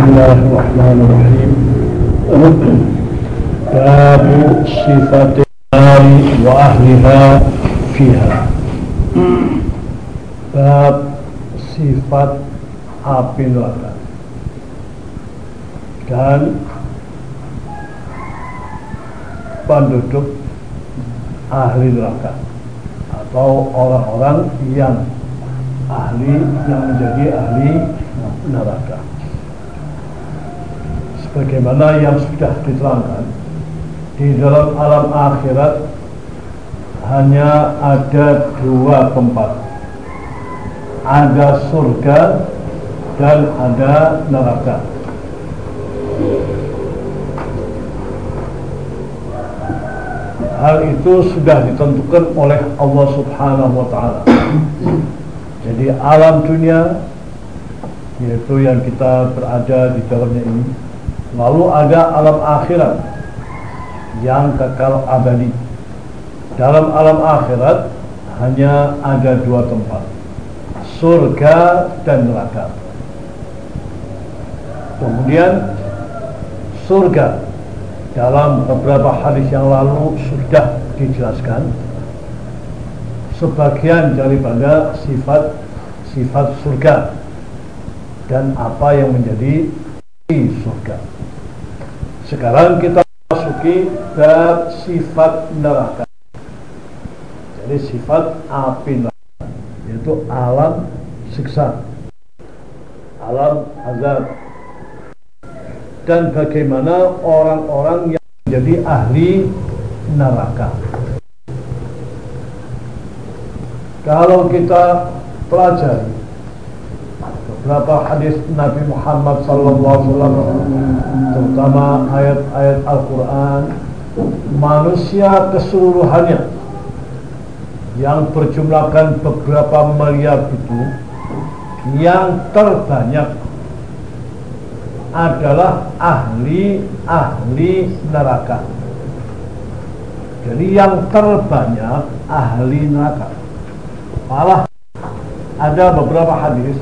الله الرحمن الرحيم باب صفة النار وأهلها فيها باب sifat api neraka dan penduduk ahli neraka atau orang-orang yang ahli yang menjadi ahli neraka sebagaimana yang sudah diterangkan di dalam alam akhirat hanya ada dua tempat. Ada surga dan ada neraka. Hal itu sudah ditentukan oleh Allah subhanahu wa ta'ala. Jadi alam dunia yaitu yang kita berada di dalamnya ini lalu ada alam akhirat yang kekal abadi. Dalam alam akhirat hanya ada dua tempat surga dan neraka. Kemudian surga. Dalam beberapa hadis yang lalu sudah dijelaskan sebagian daripada sifat sifat surga dan apa yang menjadi surga. Sekarang kita masuki ke sifat neraka. Jadi sifat api neraka yaitu alam siksa, alam azab dan bagaimana orang-orang yang menjadi ahli neraka. Kalau kita pelajari beberapa hadis Nabi Muhammad SAW terutama ayat-ayat Al-Quran manusia keseluruhannya yang berjumlahkan beberapa miliar itu yang terbanyak adalah ahli-ahli neraka. Jadi yang terbanyak ahli neraka. Malah ada beberapa hadis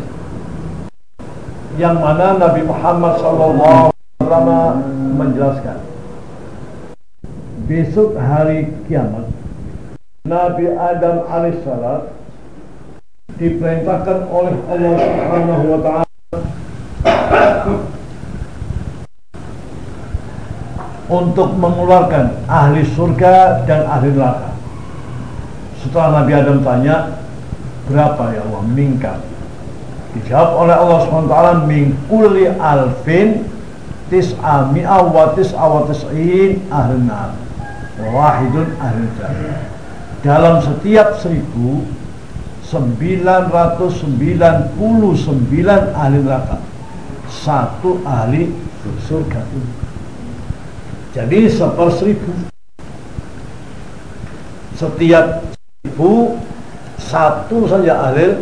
yang mana Nabi Muhammad SAW menjelaskan besok hari kiamat Nabi Adam alaihissalam diperintahkan oleh Allah Subhanahu wa taala untuk mengeluarkan ahli surga dan ahli neraka. Setelah Nabi Adam tanya, berapa ya Allah mingkat? Dijawab oleh Allah SWT min kulli alfin tis'a mi'a wa tis'a wa tis'in ahli nar. Wahidun ahli jannah dalam setiap seribu 999 ahli neraka satu ahli surga. Jadi seper seribu. Setiap seribu satu saja ahli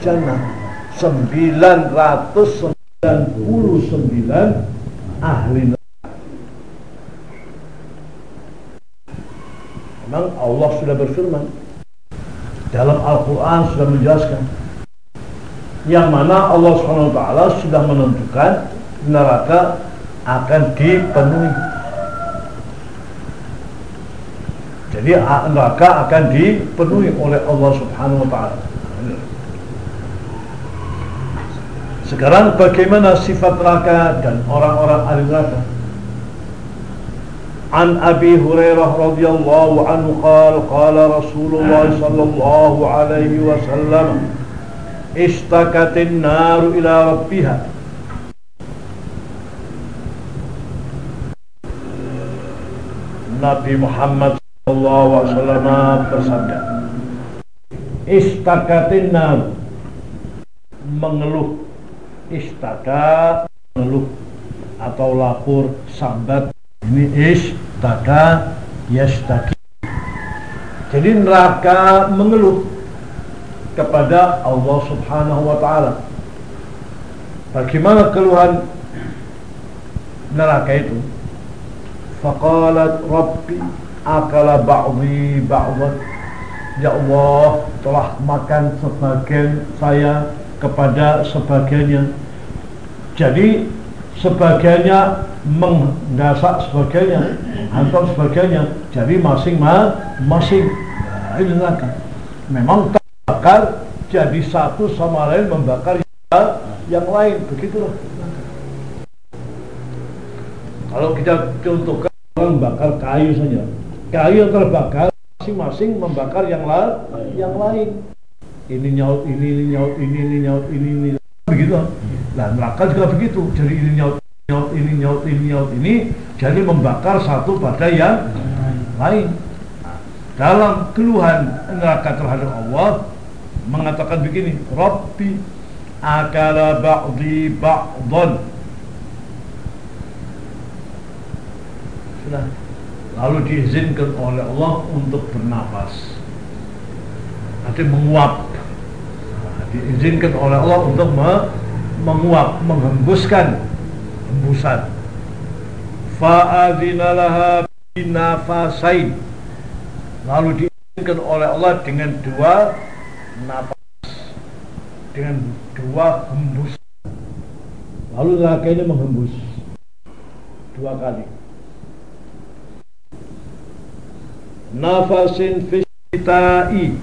jannah 999 ahli neraka. Memang Allah sudah berfirman dalam Al-Quran sudah menjelaskan yang mana Allah SWT sudah menentukan neraka akan dipenuhi. Jadi neraka akan dipenuhi oleh Allah Subhanahu wa taala. Sekarang bagaimana sifat neraka dan orang-orang ahli neraka? An Abi Hurairah radhiyallahu anhu qala qala Rasulullah sallallahu alaihi wasallam ishtakatin naru ila rabbiha. Nabi Muhammad sallallahu alaihi wasallam bersabda Istakatin naru mengeluh istaka mengeluh atau lapor sambat. Ini istaka yastaki jadi neraka mengeluh kepada Allah subhanahu wa ta'ala. Bagaimana keluhan neraka itu? Faqalat rabbi akala ba'di ba'dat ya Allah telah makan sebagian saya kepada sebagiannya jadi sebagiannya menggasak sebagainya hantam sebagainya jadi masing-masing nah, ini memang terbakar jadi satu sama lain membakar yang, lain begitulah. Kalau kita contohkan orang bakar kayu saja. Kayu yang terbakar masing-masing membakar yang lain yang lain. Ini nyaut ini ini nyaut ini ini nyaut ini ini begitu nah neraka juga begitu. Jadi ini nyaut nyaut ini nyaut ini nyaut ini jadi membakar satu pada yang lain. Dalam keluhan neraka terhadap Allah mengatakan begini Rabbi akala ba'di ba'dan lalu diizinkan oleh Allah untuk bernafas nanti menguap. Nah, diizinkan oleh Allah untuk me menguap menghembuskan hembusan. Fa'adzina laha binafasain. Lalu diizinkan oleh Allah dengan dua nafas dengan dua hembus. Lalu neraka ini menghembus dua kali. Nafasin fisitai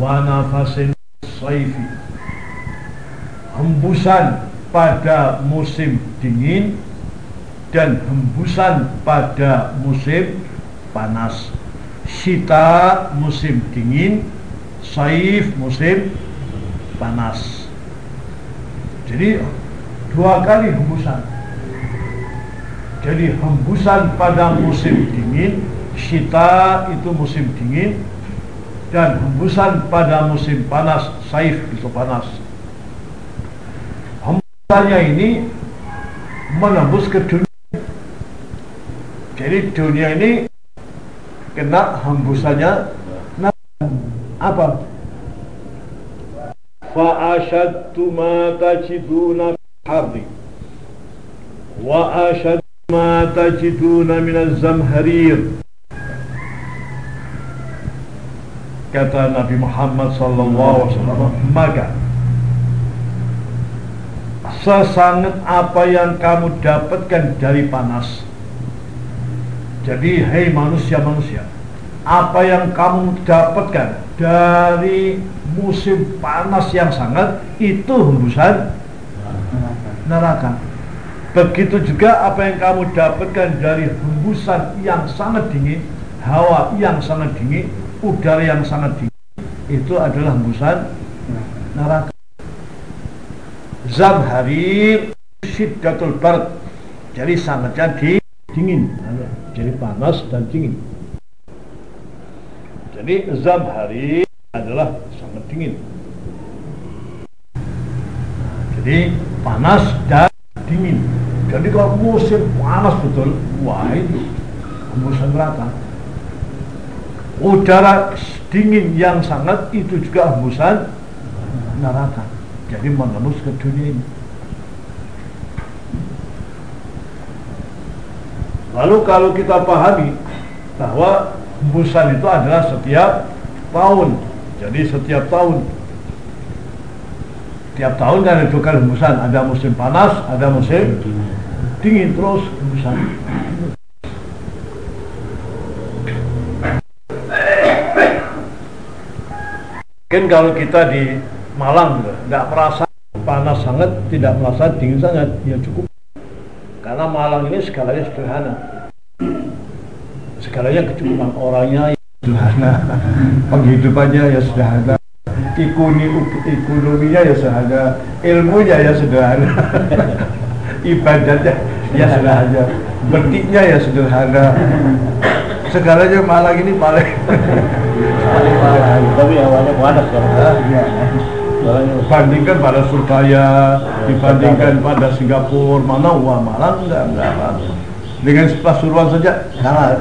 wa nafasin saifi hembusan pada musim dingin dan hembusan pada musim panas. Sita musim dingin saif musim panas. Jadi dua kali hembusan. Jadi hembusan pada musim dingin sita itu musim dingin dan hembusan pada musim panas saif itu panas hembusannya ini menembus ke dunia. Jadi dunia ini kena hembusannya. Nah, apa? Fa'ashadtu ma tajiduna harri wa ashadtu ma tajiduna min az-zamharir kata Nabi Muhammad sallallahu alaihi wasallam maka sesangat apa yang kamu dapatkan dari panas jadi hei manusia-manusia apa yang kamu dapatkan dari musim panas yang sangat itu hembusan neraka begitu juga apa yang kamu dapatkan dari hembusan yang sangat dingin hawa yang sangat dingin udara yang sangat dingin itu adalah hembusan neraka. Zamharir syiddatul bard. Jadi sangatnya di dingin. Jadi panas dan dingin. Jadi zamharir adalah sangat dingin. Jadi panas dan dingin. Jadi kalau musim panas betul, wah itu hembusan neraka udara dingin yang sangat itu juga hembusan neraka jadi menembus ke dunia ini. Lalu kalau kita pahami bahwa hembusan itu adalah setiap tahun. Jadi setiap tahun. Tiap tahun kan dua kali hembusan. Ada musim panas ada musim dingin. Terus hembusan. Mungkin kalau kita di Malang tidak merasa panas sangat, tidak merasa dingin sangat, ya cukup. Karena Malang ini segalanya sederhana. Segalanya kecukupan orangnya ya sederhana, penghidupannya ya sederhana, Ikuni, ekonominya ya sederhana, ilmunya ya sederhana, ibadahnya ya sederhana, betiknya ya sederhana. Segalanya Malang ini paling paling parah tapi awalnya panas kan? Iya bandingkan pada Surabaya dibandingkan pada Singapura mana wah Malang? Enggak enggak dengan Pasuruan saja? Sangat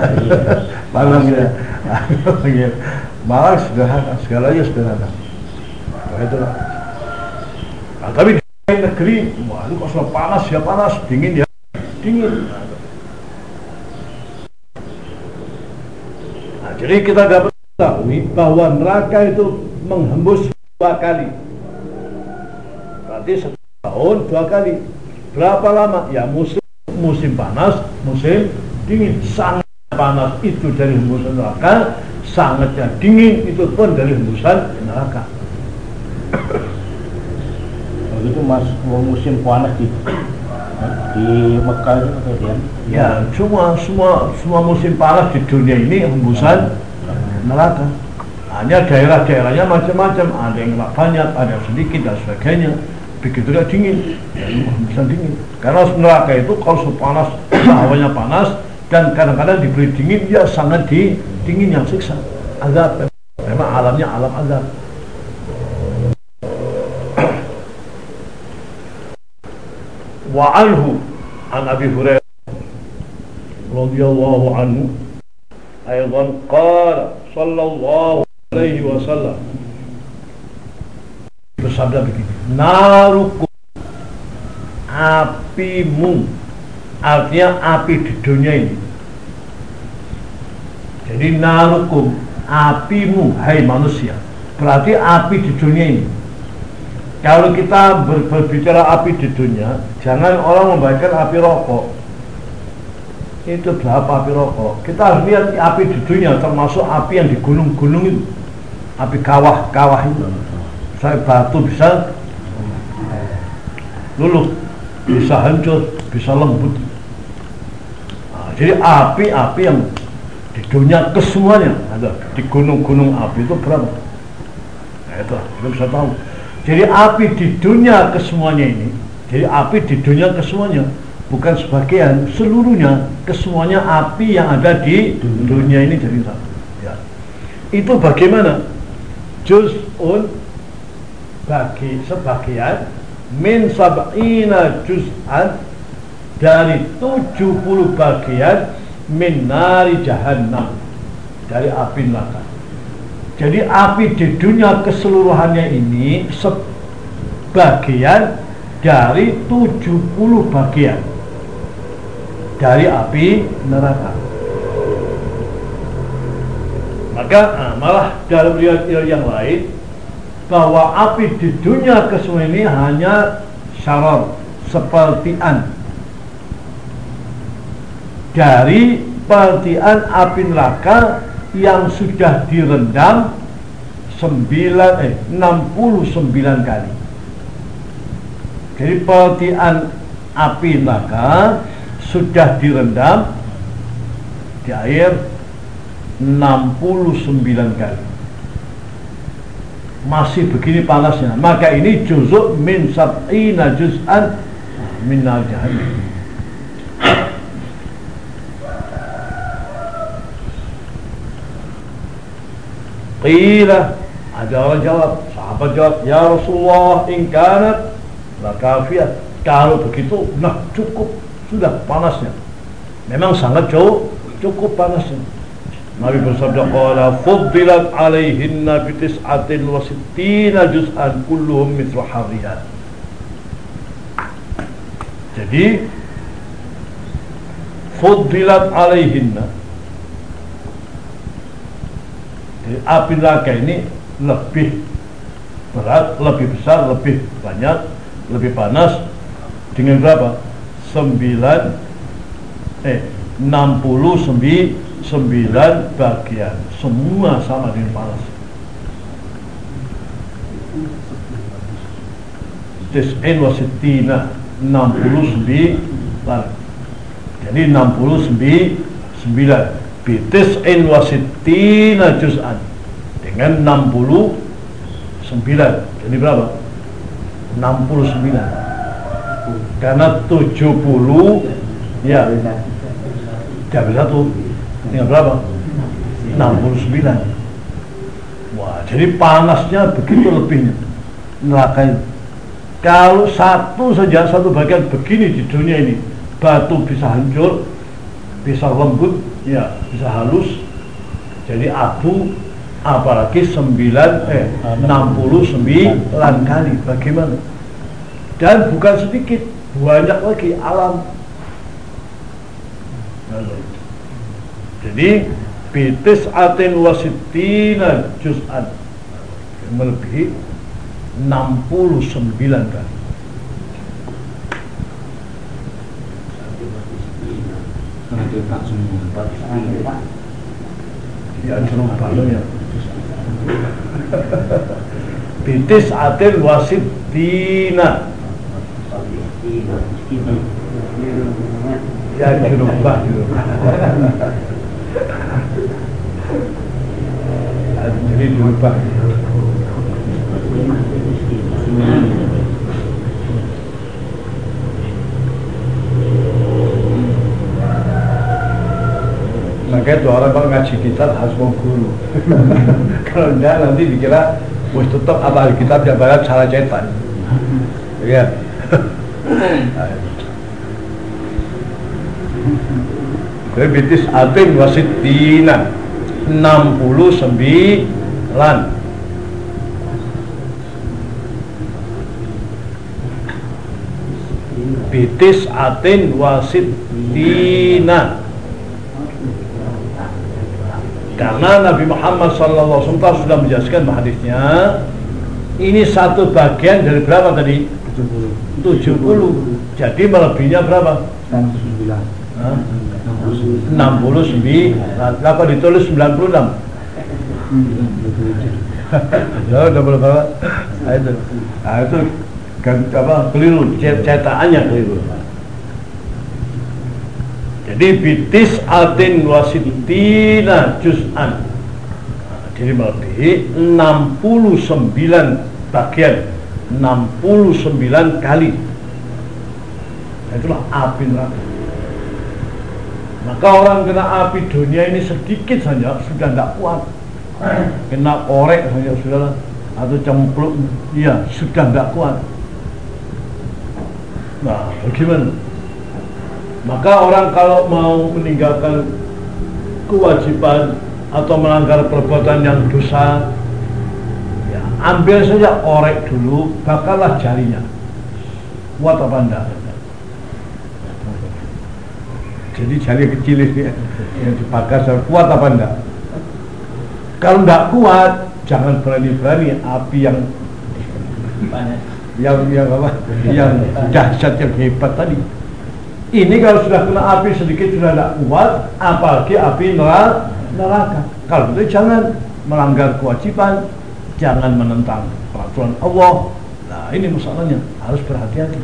panas ya. Malang sederhana segalanya sederhana. Nah, itulah nah, tapi di negeri wah itu kalau panas ya panas dingin ya. Dingin. Nah, jadi kita dapat ketahui bahwa neraka itu menghembus dua kali berarti setahun dua kali. Berapa lama? Ya musim musim panas musim dingin. Sangat panas itu dari hembusan neraka sangatnya dingin itu pun dari hembusan neraka. Begitu mas mau musim panas di di Mekah itu kemudian ya semua semua semua musim panas di dunia ini hembusan neraka. Hanya daerah-daerahnya macam-macam. Ada yang banyak ada yang sedikit dan sebagainya begitu dia dingin. Ya, hembusan dingin. Karena neraka itu kalau panas hawanya panas dan kadang-kadang diberi dingin dia sangat di dingin yang siksa. Azab. Memang alamnya alam azab. Wa anhu an Abi Hurairah radhiyallahu anhu aidan qala sallallahu alaihi wasallam bersabda begini narukum apimu artinya api di dunia ini jadi narukum apimu hai manusia berarti api di dunia ini kalau kita ber, berbicara api di dunia, jangan orang membayangkan api rokok. Itu berapa api rokok? Kita harus lihat api di dunia, termasuk api yang di gunung-gunung itu, api kawah-kawah itu. Saya batu bisa luluh, bisa hancur, bisa lembut. Nah, jadi api-api yang di dunia kesemuanya ada di gunung-gunung api itu berapa? Nah, itu kita bisa tahu. Jadi api di dunia kesemuanya ini, jadi api di dunia kesemuanya, bukan sebagian, seluruhnya, kesemuanya api yang ada di dunia ini jadi satu. Ya. Itu bagaimana? Juz'un bagi sebagian min sab'ina juz'an dari 70 bagian min nari jahannam dari api neraka. Jadi api di dunia keseluruhannya ini sebagian dari 70 bagian dari api neraka. Maka nah, malah dalam riwayat yang lain bahwa api di dunia keseluruhan ini hanya syarar sepertian dari pertian api neraka yang sudah direndam 9 eh 69 kali. Jadi peltian api neraka sudah direndam di air 69 kali. Masih begini panasnya. Maka ini juzuk min sab'ina juz'an min jahannam. Qila ada orang jawab, sahabat jawab, Ya Rasulullah in kanat la kafiyat. Kalau begitu, nah cukup sudah panasnya. Memang sangat jauh cukup panasnya. Nabi bersabda qala fuddilat alaihinna bi tis'atin wa sittina juz'an kulluhum mithlu harriyan. Jadi fuddilat alaihinna Jadi api neraka ini lebih berat, lebih besar, lebih banyak, lebih panas dengan berapa? 9 eh 69 bagian. Semua sama dengan panas. Tis'in wa sittina 69 Jadi 69 bitis'in wasittina juz'an. Dengan 69 jadi berapa? 69 karena 70 ya. Diambil satu tinggal berapa? 69 wah jadi panasnya begitu lebihnya. Neraka itu. Kalau satu saja satu bagian begini di dunia ini batu bisa hancur bisa lembut ya bisa halus. Jadi abu apalagi 9 eh 69 kali. Bagaimana? Dan bukan sedikit banyak lagi alam jadi bitis atin wasitina juz'an melebihi 69 kali. Iya, ya, ya. Bitis atin wasitina. Ya, jeruk. Jadi dirubah. Makanya tuh orang kalau ngaji kitab harus mau guru. kalau enggak nanti dikira wis tetap apa kitab bayar cara cetak. Iya. Jadi bitis atin wasitina 69 bitis atin wasitina karena Nabi Muhammad SAW sudah menjelaskan hadisnya ini satu bagian dari berapa tadi? 70 70 jadi melebihnya berapa? 69 69 nah, kok ditulis 96? Ya udah berapa? Nah, itu. Nah, itu apa? Keliru, cetakannya keliru. Jadi bitis atin wasitina juz'an Jadi melebihi 69 bagian 69 kali nah, Itulah api neraka Maka orang kena api dunia ini sedikit saja Sudah tidak kuat Kena korek saja sudah Atau cempluk Ya sudah tidak kuat Nah bagaimana maka orang kalau mau meninggalkan kewajiban atau melanggar perbuatan yang dosa, ya, ambil saja orek dulu, bakallah jarinya. Kuat apa enggak? Jadi jari kecil ini yang dibakar kuat apa enggak? Kalau enggak kuat, jangan berani-berani api yang yang yang apa? Yang dahsyat yang hebat tadi. Ini kalau sudah kena api sedikit sudah tidak kuat, apalagi api neraka. Kalau itu jangan melanggar kewajiban, jangan menentang peraturan Allah. Nah ini masalahnya, harus berhati-hati.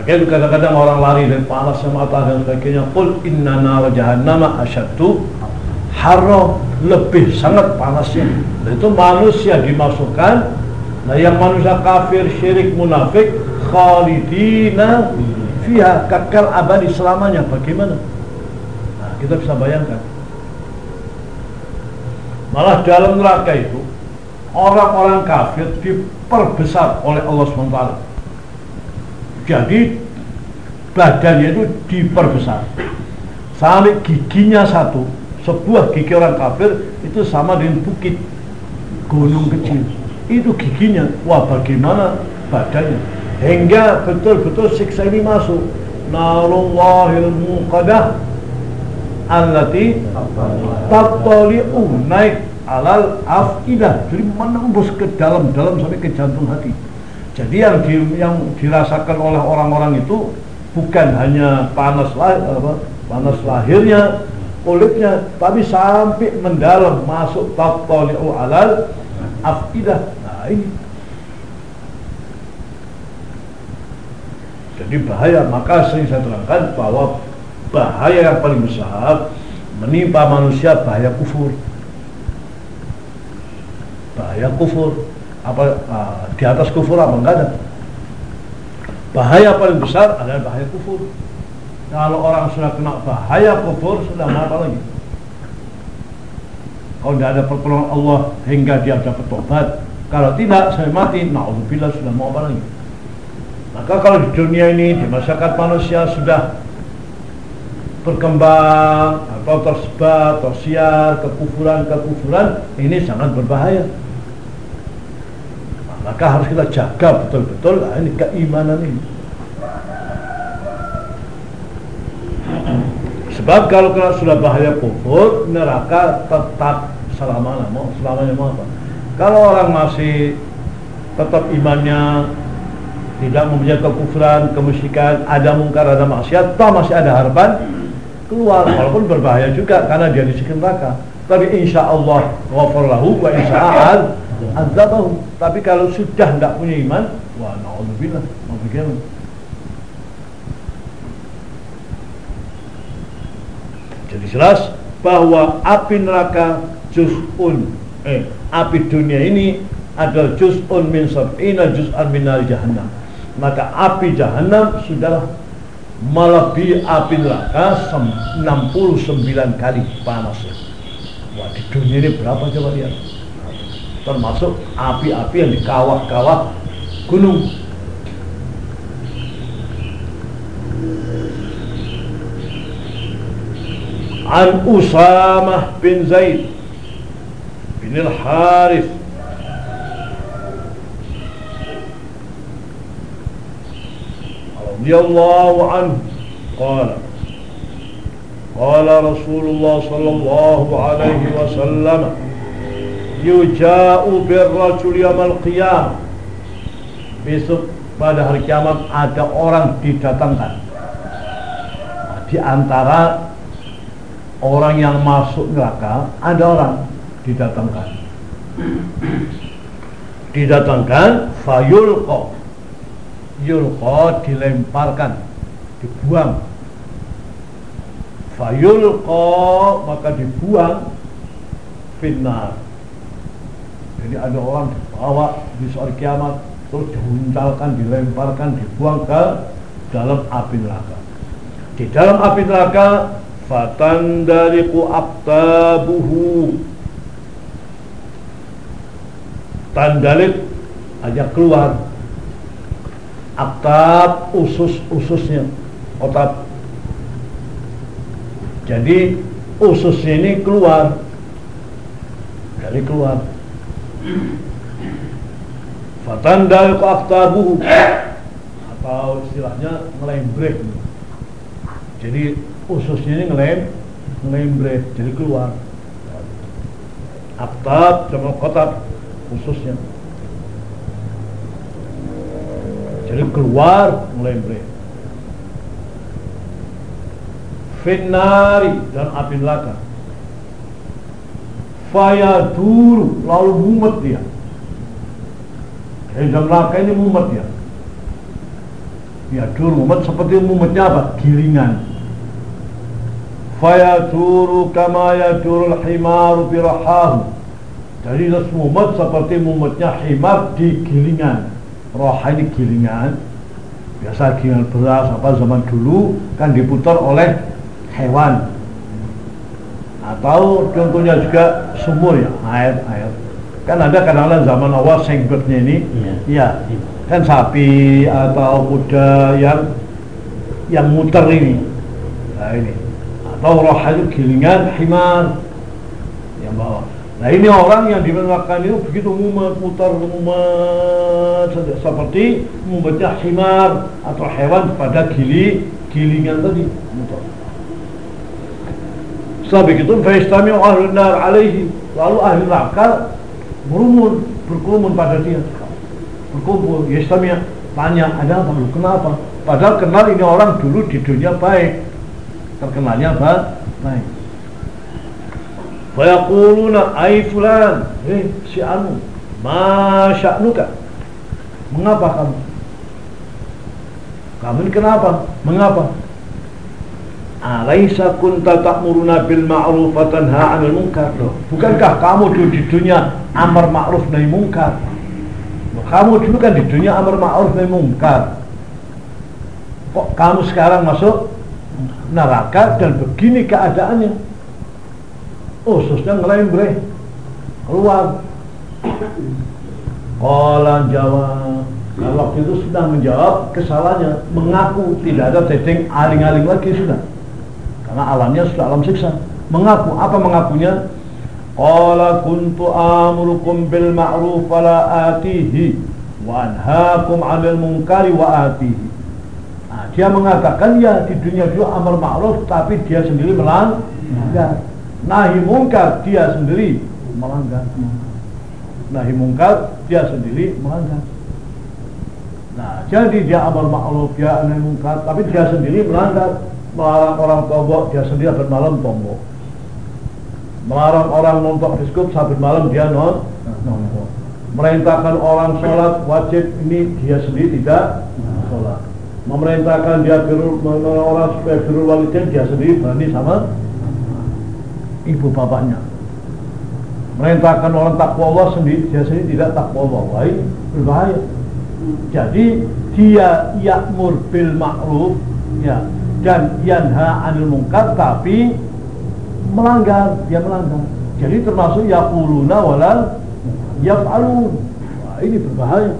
Makanya kadang-kadang orang lari dari panas mata dan sebagainya. Qul inna nara jahannama asyaddu haram lebih sangat panasnya. Itu manusia dimasukkan Nah yang manusia kafir, syirik, munafik Khalidina fiha kekal abadi selamanya Bagaimana? Nah kita bisa bayangkan Malah dalam neraka itu Orang-orang kafir diperbesar oleh Allah SWT Jadi badannya itu diperbesar. Sampai giginya satu Sebuah gigi orang kafir itu sama dengan bukit Gunung kecil. Itu giginya wah bagaimana badannya? Hingga betul-betul siksa ini masuk. Narullahil muqadah allati tattali'u naik alal afidah jadi menembus ke dalam-dalam sampai ke jantung hati jadi yang di, yang dirasakan oleh orang-orang itu bukan hanya panas lahir, apa, panas lahirnya kulitnya tapi sampai mendalam masuk tattali'u alal afidah. Ini. Jadi bahaya. Maka sering saya terangkan bahwa bahaya yang paling besar menimpa manusia bahaya kufur. Bahaya kufur apa uh, di atas kufur apa enggak ada bahaya paling besar adalah bahaya kufur kalau orang sudah kena bahaya kufur sudah apa lagi kalau tidak ada pertolongan Allah hingga dia dapat tobat kalau tidak, saya mati. Na'udzubillah sudah mau apa lagi? Maka kalau di dunia ini, di masyarakat manusia sudah berkembang atau tersebar, tersiar, kekufuran-kekufuran, ini sangat berbahaya. Maka harus kita jaga betul-betul nah ini keimanan ini. Sebab kalau kena sudah bahaya kufur, neraka tetap selama-lamanya. Selamanya mau apa? Kalau orang masih tetap imannya tidak mempunyai kekufuran, kemusyrikan, ada mungkar, ada maksiat, toh masih ada harapan keluar walaupun berbahaya juga karena dia di neraka. Tapi insya Allah wa insya Allah azabahu. Tapi kalau sudah tidak punya iman, wah naudzubillah, mau bagaimana? Jadi jelas bahwa api neraka juz'un eh api dunia ini adalah juz'un min sab'ina juz'an min jahannam maka api jahanam sudah melebihi api neraka 69 kali panasnya. Wah di dunia ini berapa coba lihat? Termasuk api-api yang di kawah-kawah gunung. An Usamah bin Zaid bin Al-Harith رضي الله عنه قال قال رسول الله صلى الله عليه وسلم yuja'u birrajul qiyam. Besok pada hari kiamat ada orang didatangkan. Nah, di antara orang yang masuk neraka ada orang didatangkan. Didatangkan fayulqa. Yulqa dilemparkan dibuang. Fayulqa maka dibuang. Finnar jadi ada orang dibawa di soal kiamat terus dihuntalkan dilemparkan dibuang ke dalam api neraka. Di dalam api neraka fatandariku aktabuhu tandalik aja keluar. Aktab usus-ususnya otak. Jadi ususnya ini keluar. Dari keluar fatanda aktabu atau istilahnya ngelembrek jadi ususnya ini ngelem ngelembrek jadi keluar. Aktab sama kotak ususnya Jadi keluar melembre. Finari dan api neraka. Faya duru lalu mumet dia. Dalam neraka ini mumet dia. Ya dulu mumet seperti mumetnya apa? Gilingan. Faya duru kama ya duru himaru birahahu. Jadi mumet seperti mumetnya himar di gilingan roh ini gilingan biasa gilingan beras apa zaman dulu kan diputar oleh hewan atau contohnya juga sumur ya air air. Kan ada kadang-kadang zaman awal sengbetnya ini. Iya. Ya, kan sapi atau kuda yang yang muter ini. Nah ini. Atau roh itu gilingan himar. Yang bawa Nah ini orang yang dimenangkan itu begitu mumet, mutar mumet. Seperti membaca himar atau hewan pada gili gilingan tadi mutar. Setelah begitu faistami ahlun nar alaihi lalu ahli neraka berumun berkerumun pada dia berkumpul yastami tanya ada apa lu kenapa padahal kenal ini orang dulu di dunia baik terkenalnya apa baik Fayaquluna ay fulan, eh si anu, ma sya'nuka? Mengapa kamu? Kamu ini kenapa? Mengapa? Alaisa kunta ta'muruna bil ma'ruf wa tanha 'anil munkar? Loh, bukankah kamu dulu di dunia amar ma'ruf nahi munkar? Kamu dulu kan di dunia amar ma'ruf nahi munkar. Kok kamu sekarang masuk neraka dan begini keadaannya? ususnya ngelembre keluar Kala jawab nah, waktu itu sudah menjawab kesalahannya mengaku tidak ada teteng aling-aling lagi sudah karena alamnya sudah alam siksa. Mengaku apa mengakunya? Qala kuntu amurukum bil ma'ruf wala atihi wa anhaakum 'anil munkari wa atihi. Nah, dia mengatakan ya di dunia juga amar ma'ruf tapi dia sendiri melanggar nahi mungkar dia sendiri melanggar. Nahi mungkar dia sendiri melanggar. Nah, jadi dia amar ma'ruf, dia aneh mungkar, tapi dia sendiri melanggar, melarang orang tombok, dia sendiri sampai malam tombok. Melarang orang nonton diskup sampai malam dia non nonton. Merintahkan orang sholat wajib ini dia sendiri tidak sholat. Memerintahkan dia birul orang supaya birul walidin dia sendiri berani sama ibu bapaknya. Merintahkan orang takwa Allah sendiri dia sendiri tidak takwa Allah. Wah, berbahaya. Jadi dia yakmur bil ma'ruf ya dan yanha anil mungkar tapi melanggar, dia melanggar. Jadi termasuk yaquluna walal yaf'alun. Wah, ini berbahaya.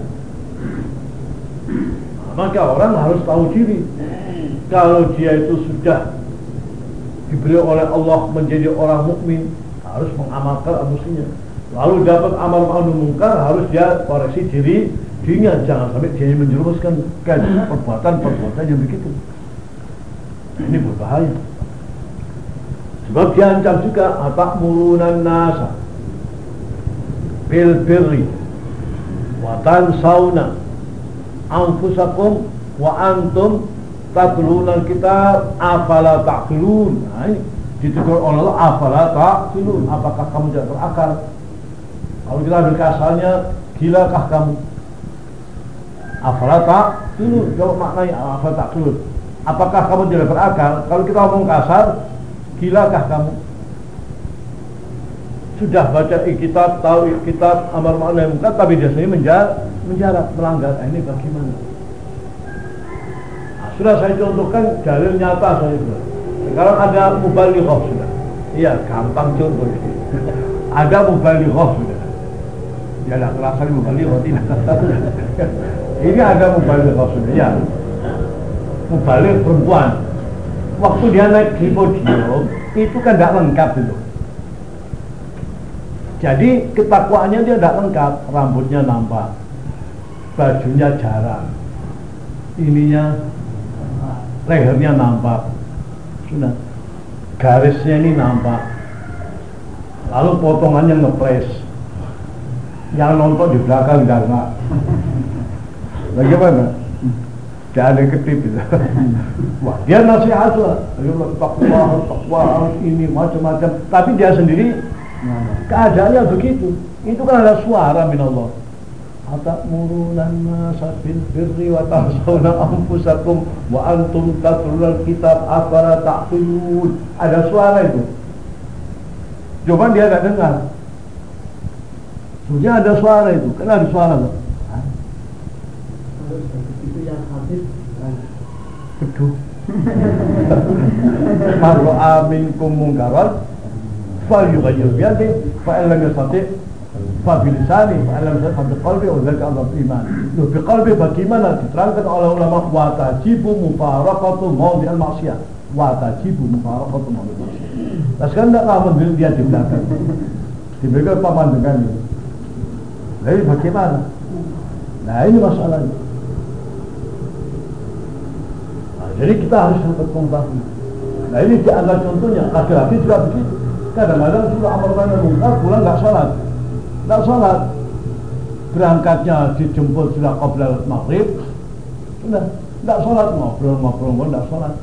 Nah, maka orang harus tahu diri. Kalau dia itu sudah diberi oleh Allah menjadi orang mukmin, harus mengamalkan amusinya. Lalu dapat amal ma'ruf mungkar harus dia koreksi diri dirinya jangan sampai dia menjerumuskan ke perbuatan-perbuatan yang begitu. Ini berbahaya. Sebab diancam juga atak murunan nasa bil birri wa tansawna anfusakum wa antum tatluna kitab afala taqilun. Nah, ini ditegur oleh Allah afala taqilun. Apakah kamu tidak berakal? Kalau kita ambil kasarnya, gilakah kamu? Afala taqilun. Jawab maknanya afala taqilun. Apakah kamu tidak berakal? Kalau kita ngomong kasar, gilakah kamu? Sudah baca kitab, tahu kitab, amar ma'ruf munkar, tapi dia sendiri menjar, menjarak, melanggar. Nah, ini bagaimana? Nah, sudah saya contohkan dalil nyata saya sudah. Sekarang ada mubalighah sudah. Iya, gampang contoh ini. ada mubalighah sudah. Ya, tidak kerasa mubalighah tidak. ini ada mubalighah sudah. Ya, mubalik perempuan. Waktu dia naik di podium itu kan tidak lengkap itu. Jadi ketakwaannya dia tidak lengkap rambutnya nampak bajunya jarang ininya lehernya nampak. Sudah. Garisnya ini nampak. Lalu potongannya ngepres yang nonton di belakang enggak bagaimana tidak ada ketip itu. Wah, dia nasihat lah. Takwa, takwa harus ini macam-macam. Tapi dia sendiri keadaannya begitu. Itu kan ada suara min Allah. Atakmurunan nasa bil birri wa tahsawna anfusakum wa antum tatlul kitab afala ta'qilun. Ada suara itu. Cuma dia tidak dengar. Sebenarnya ada suara itu. Kan ada suara tuh. Beduh. Marwa amin kumungkaran fal yughayyir biyadi fa in lam yastati fa bil lisani fa in lam yastati fa bi qalbi wa dzalika Allah iman. Loh bi qalbi bagaimana diterangkan oleh ulama wa tajibu mufaraqatu mawdi al maksiyah. Wa tajibu mufaraqatu mawdi al maksiyah. Nah sekarang tidak kamu dia di belakang. Diberikan pemandangan itu. Jadi bagaimana? Nah ini masalahnya. Jadi kita harus dapat pengetahuan. Nah ini dianggap contohnya, laki-laki juga begitu. Kadang-kadang sudah amal ma'ruf munkar pulang nggak sholat, nggak sholat. Berangkatnya dijemput sudah qoblal maghrib, sudah nggak sholat ngobrol-ngobrol nggak sholat.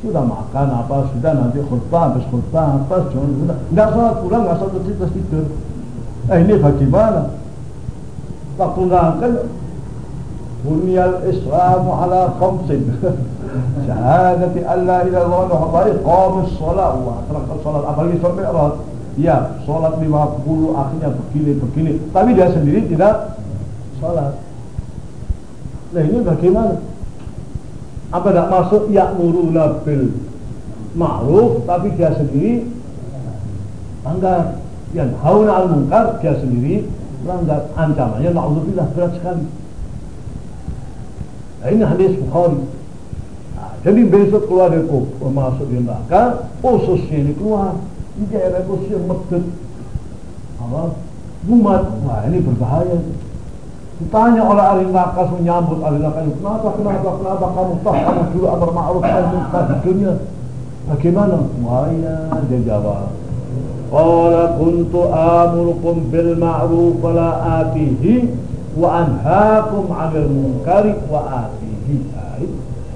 Sudah makan apa, sudah nanti khutbah, habis khutbah apa, jangan sudah nggak sholat pulang nggak sholat terus tidur. Nah ini bagaimana? Waktu ngangkat Bunyal Islamu ala khamsin Syahadati an la ilaha illallah wa iqamus shalah wa terangkan salat apalagi sampai Mi'raj. Ya salat 50 akhirnya begini begini. Tapi dia sendiri tidak salat nah ini bagaimana? Apa tidak masuk? Ya'muruna bil ma'ruf tapi dia sendiri langgar. Yang hauna al munkar dia sendiri langgar. Ancamannya na'udzubillah berat sekali. Nah ini hadis Bukhari jadi besok keluar dari kubur masuk di neraka, ususnya ini keluar. Ini daerah yang medit. Apa? Mumat. Wah ini berbahaya. Ditanya oleh ahli neraka, menyambut ahli neraka kenapa, kenapa, kenapa kamu tahu kamu dulu amar ma'ruf nahi munkar di dunia? Bagaimana? Wah iya, dia jawab. Qala kuntu amurukum bil ma'ruf wala atihi wa anhaakum 'anil munkari wa atihi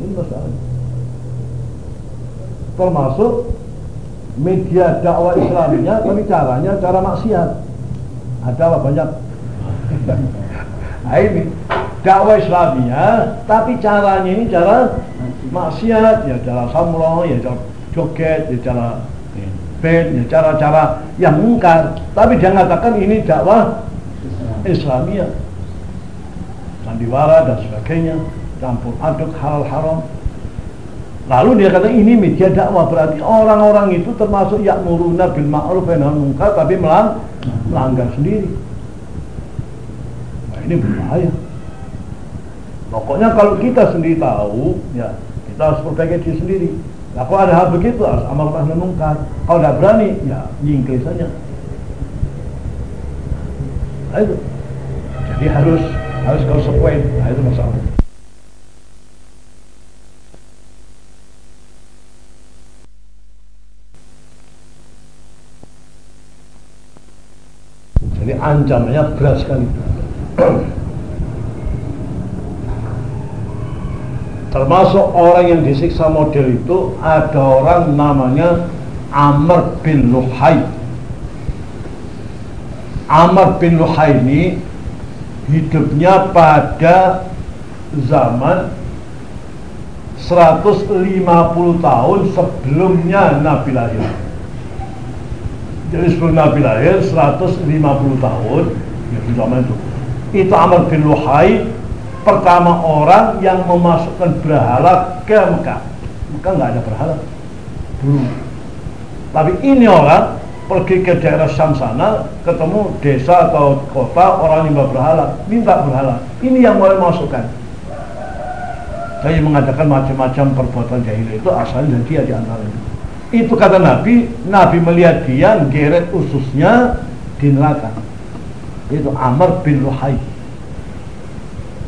ini masalah termasuk media dakwah Islamnya tapi caranya cara maksiat. Ada apa banyak? Nah ini dakwah Islamnya tapi caranya ini cara maksiat. Ya cara samro ya cara joget ya cara band ya cara-cara yang mungkar. Tapi dia mengatakan ini dakwah Islamia sandiwara dan sebagainya campur aduk halal haram lalu dia kata ini media dakwah berarti orang-orang itu termasuk yakmuruna bil ma'ruf wa munkar tapi melang melanggar sendiri. Nah ini berbahaya. Pokoknya kalau kita sendiri tahu ya kita harus perbaiki diri sendiri. Nah kalau ada hal begitu? Harus amal ma'ruf munkar. Kalau tidak berani ya nyingkir saja. Nah itu. Jadi harus harus konsekuen. Nah itu masalah jadi ancamannya berat sekali termasuk orang yang disiksa model itu ada orang namanya Amr bin Luhai Amr bin Luhai ini hidupnya pada zaman 150 tahun sebelumnya Nabi lahir. Jadi sebelum Nabi lahir 150 tahun ya zaman itu. Itu Amr bin Luhai pertama orang yang memasukkan berhala ke Mekah. Mekah nggak ada berhala dulu. Tapi ini orang pergi ke daerah Syam sana ketemu desa atau kota orang yang berhala minta berhala ini yang mulai masukkan saya mengadakan macam-macam perbuatan jahil itu asalnya dia di antara itu kata Nabi Nabi melihat dia geret ususnya di neraka. Itu Amr bin Luhai.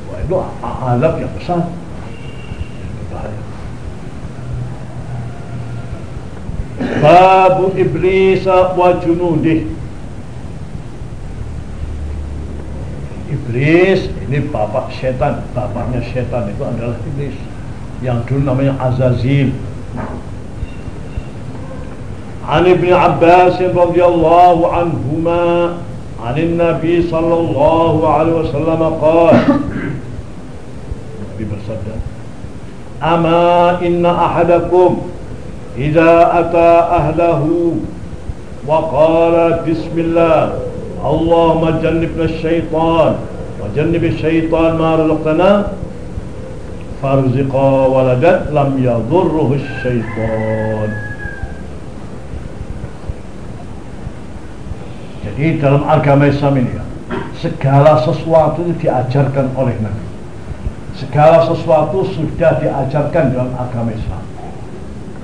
Wah, itu azab yang besar. Babu iblis wa junudih. Iblis ini bapak setan. Bapaknya setan itu adalah iblis. Yang dulu namanya Azazil An Ibn Abbas radhiyallahu anhuma عن النبي صلى الله عليه وسلم قال bersabda Ama inna ahadakum إذا أتى أهله وقال بسم الله اللهم جنبنا الشيطان وجنب الشيطان ما رزقتنا فارزق ولدا لم يضره الشيطان. Jadi dalam agama Islam ini ya, segala sesuatu itu diajarkan oleh Nabi. Segala sesuatu sudah diajarkan dalam agama Islam.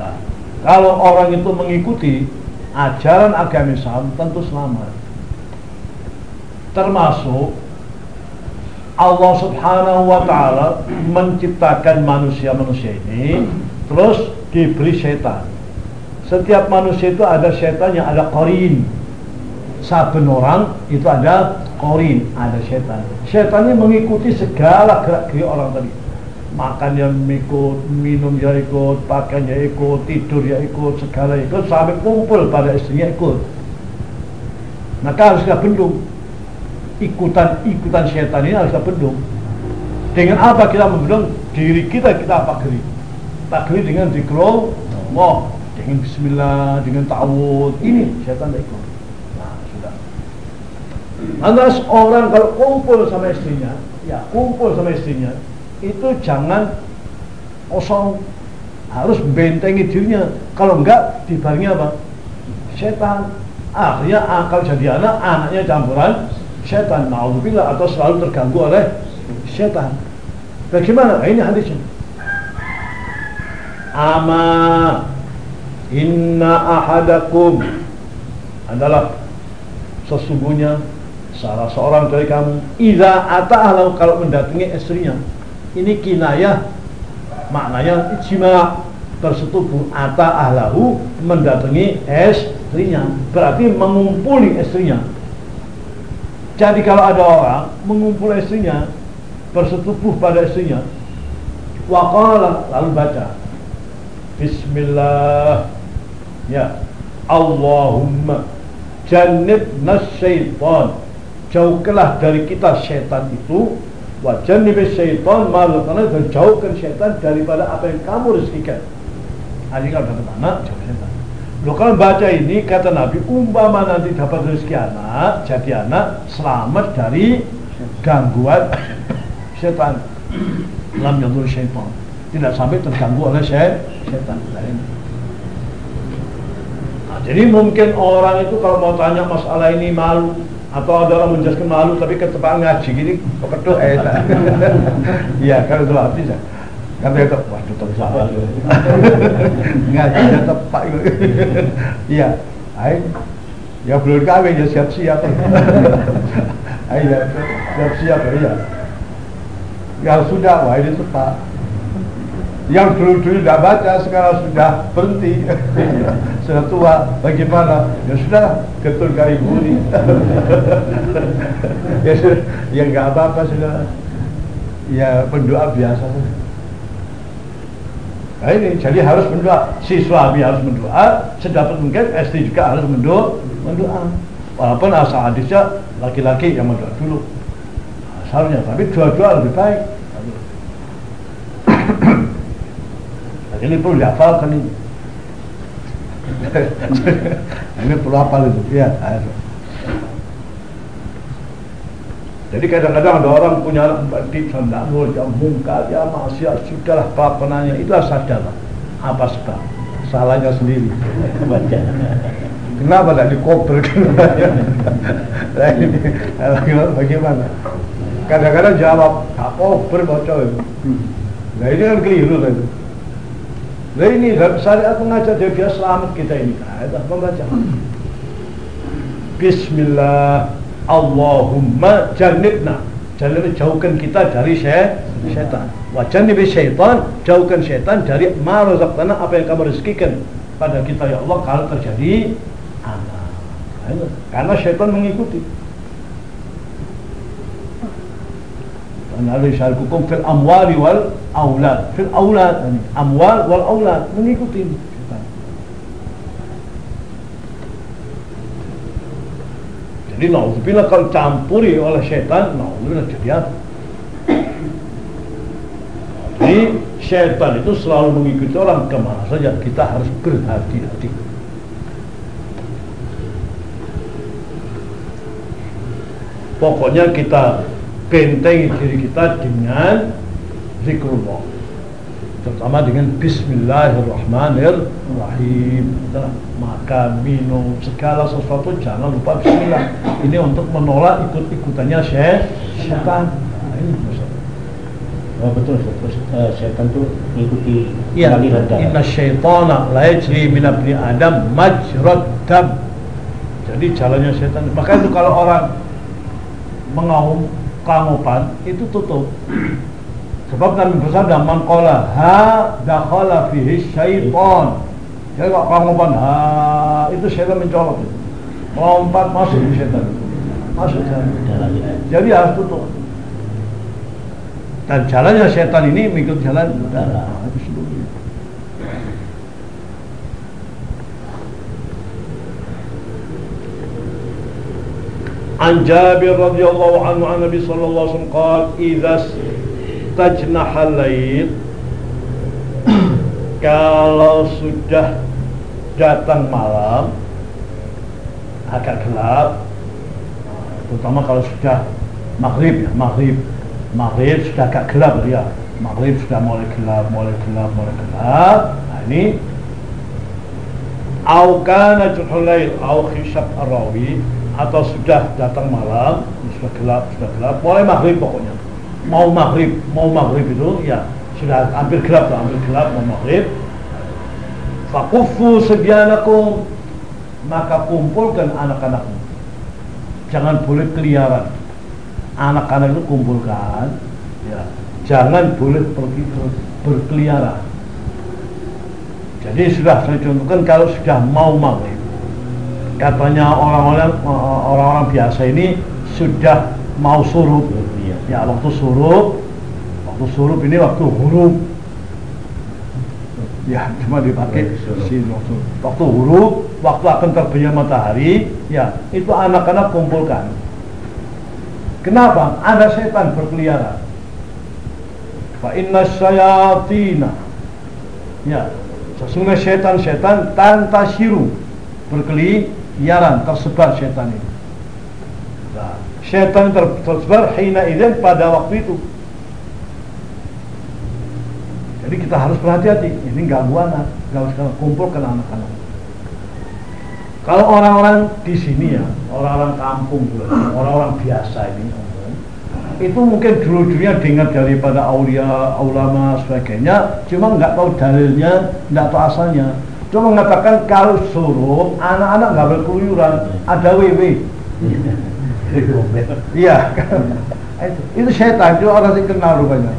Nah, kalau orang itu mengikuti ajaran agama Islam tentu selamat. Termasuk Allah Subhanahu wa taala menciptakan manusia-manusia ini terus diberi setan. Setiap manusia itu ada setan yang ada korin saben orang itu ada korin, ada setan. Setan ini mengikuti segala gerak-gerik orang tadi. Makan yang ikut, minum ya ikut, pakaian ya ikut, tidur ya ikut, segala ikut, sampai kumpul pada istrinya ikut. Maka harus kita bendung. Ikutan-ikutan setan ini harus kita bendung. Dengan apa kita membendung? Diri kita kita apa geri? Tak geri dengan zikro, Allah, dengan bismillah, dengan ta'awud. Ini setan tak ikut. Lantas orang kalau kumpul sama istrinya, ya kumpul sama istrinya, itu jangan kosong, harus bentengi dirinya. Kalau enggak, dibarengi apa? Setan. Akhirnya akal jadi anak, anaknya campuran setan. Nauzubillah atau selalu terganggu oleh setan. Bagaimana? Nah, ini hadisnya. Ama inna ahadakum adalah sesungguhnya salah seorang dari kamu. Iza ata'ahlau kalau mendatangi istrinya. Ini kinayah Maknanya ijma Tersetubuh ata'ahlahu Mendatangi istrinya. Berarti mengumpuli istrinya. Jadi kalau ada orang mengumpul istrinya, bersetubuh pada istrinya, waqala lalu baca Bismillah. Ya. Allahumma jannibna syaitan jauhkanlah dari kita syaitan itu. Wa jannibis syaitan malakana dan jauhkan syaitan daripada apa yang kamu rezekikan. Ini kalau dapat anak, jauh syaitan. Loh kalau baca ini kata Nabi umpama nanti dapat rezeki anak jadi anak selamat dari gangguan setan lam yadur syaitan. Tidak sampai terganggu oleh setan nah, jadi mungkin orang itu kalau mau tanya masalah ini malu atau ada orang menjelaskan malu tapi ketepaan ngaji gini kepeduh eh iya kalau itu arti kan dia tetap waduh terus salah ngaji tepak iya. Ayo. Ya belum kawin ya siap-siap. Ayo ya siap-siap ya. Ya sudah wah ini tepat yang dulu-dulu tidak baca sekarang sudah berhenti sudah tua bagaimana ya sudah ketul kari buri ya sudah ya nggak apa-apa sudah ya pendoa biasa Nah ini jadi harus mendoa. Si suami harus mendoa, sedapat mungkin istri juga harus mendoa. mendoa. Walaupun asal hadisnya laki-laki yang mendoa dulu. Asalnya, tapi dua-dua lebih baik. Nah, ini perlu dihafalkan ini. ini perlu hafal itu. Ya, Jadi kadang-kadang ada orang punya batik sandalul, yang mungkar, ya maksiat, sudahlah apa nanya, itulah sadarlah apa sebab salahnya sendiri. Kenapa tidak dikoper? Bagaimana? Kadang-kadang jawab, tak koper baca. Nah ini kan keliru kan. Nah ini syariat mengajak dia biar selamat kita ini. Nah, membaca. Bismillah. Allahumma jannibna Jannibna jauhkan kita dari syaitan. Wa jannibi syaitan Jauhkan syaitan dari ma tanah apa yang kamu rezekikan pada kita ya Allah kalau terjadi anak Karena syaitan mengikuti Karena syarikukum fil amwali wal aulad Fil aulad Amwal wal aulad Mengikuti Jadi naudzubillah kalau campuri oleh setan, naudzubillah jadi apa? Jadi setan itu selalu mengikuti orang ke mana saja kita harus berhati-hati. Pokoknya kita bentengi diri kita dengan zikrullah terutama dengan Bismillahirrahmanirrahim maka minum segala sesuatu jangan lupa Bismillah ini untuk menolak ikut-ikutannya syaitan nah, Oh, betul, betul. Uh, setan itu mengikuti ya, aliran darah. Inna syaitana la yajri min ibni Adam majrad dam. Jadi jalannya setan. Maka itu kalau orang mengaum kangopan itu tutup. Sebab Nabi bersabda man qala ha dakhala fihi syaitan. Jadi kalau kamu ban ha itu syaitan mencolok. Melompat masuk di syaitan. Masuk jalan. Jadi harus tutup. Dan jalannya syaitan ini mengikut jalan darah. Itu عن جابر رضي الله عنه عن النبي صلى الله عليه وسلم قال إذا tajnahal lail kalau sudah datang malam agak gelap terutama kalau sudah maghrib ya maghrib maghrib sudah agak gelap ya maghrib sudah mulai gelap mulai gelap mulai gelap nah ini au kana lail au khisab arawi atau sudah datang malam sudah gelap sudah gelap mulai maghrib pokoknya. Mau maghrib mau maghrib itu ya sudah hampir gelap lah hampir gelap mau maghrib. Fakufu sebianakum maka kumpulkan anak-anakmu. Jangan boleh keliaran. Anak-anak itu kumpulkan ya. Jangan boleh pergi berkeliaran. Jadi sudah saya contohkan kalau sudah mau maghrib katanya orang-orang orang-orang biasa ini sudah mau surup. Iya. ya waktu surup waktu surup ini waktu huruf. Ya cuma dipakai si waktu waktu huruf waktu akan terbitnya matahari ya itu anak-anak kumpulkan. Kenapa? Ada setan berkeliaran fa inna syayatina. Ya sesungguhnya setan-setan tantasiru berkeliaran tersebar setan ini Nah, setan ter- tersebar hina izin pada waktu itu. Jadi kita harus berhati-hati. Ini ganggu anak, ganggu sekali kumpulkan anak-anak. Kalau orang-orang di sini ya, orang-orang kampung orang-orang biasa ini, itu mungkin dulu-dulunya dengar daripada aulia, ulama sebagainya, cuma nggak tahu dalilnya, nggak tahu asalnya. Cuma mengatakan kalau suruh anak-anak nggak berkeluyuran, ada WW. Iya, itu, setan, itu orang yang kenal rupanya.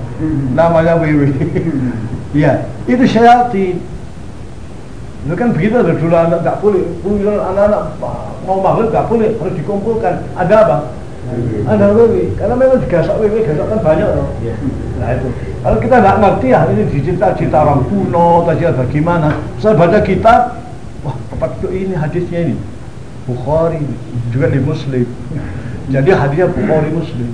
Namanya Wiwi. Iya, itu syaitan. Itu kan begitu dulu anak nggak boleh, keluyuran anak-anak mau maghrib nggak boleh, harus dikumpulkan. Ada apa? Ada Wiwi, karena memang digasak Wiwi, gasak kan banyak loh. Iya. Nah itu, kalau kita nggak ngerti ya ini dicita-cita orang kuno, tadi bagaimana? Saya baca kitab, wah tepat itu ini hadisnya ini. Bukhari juga di Muslim. Jadi hadisnya Bukhari Muslim.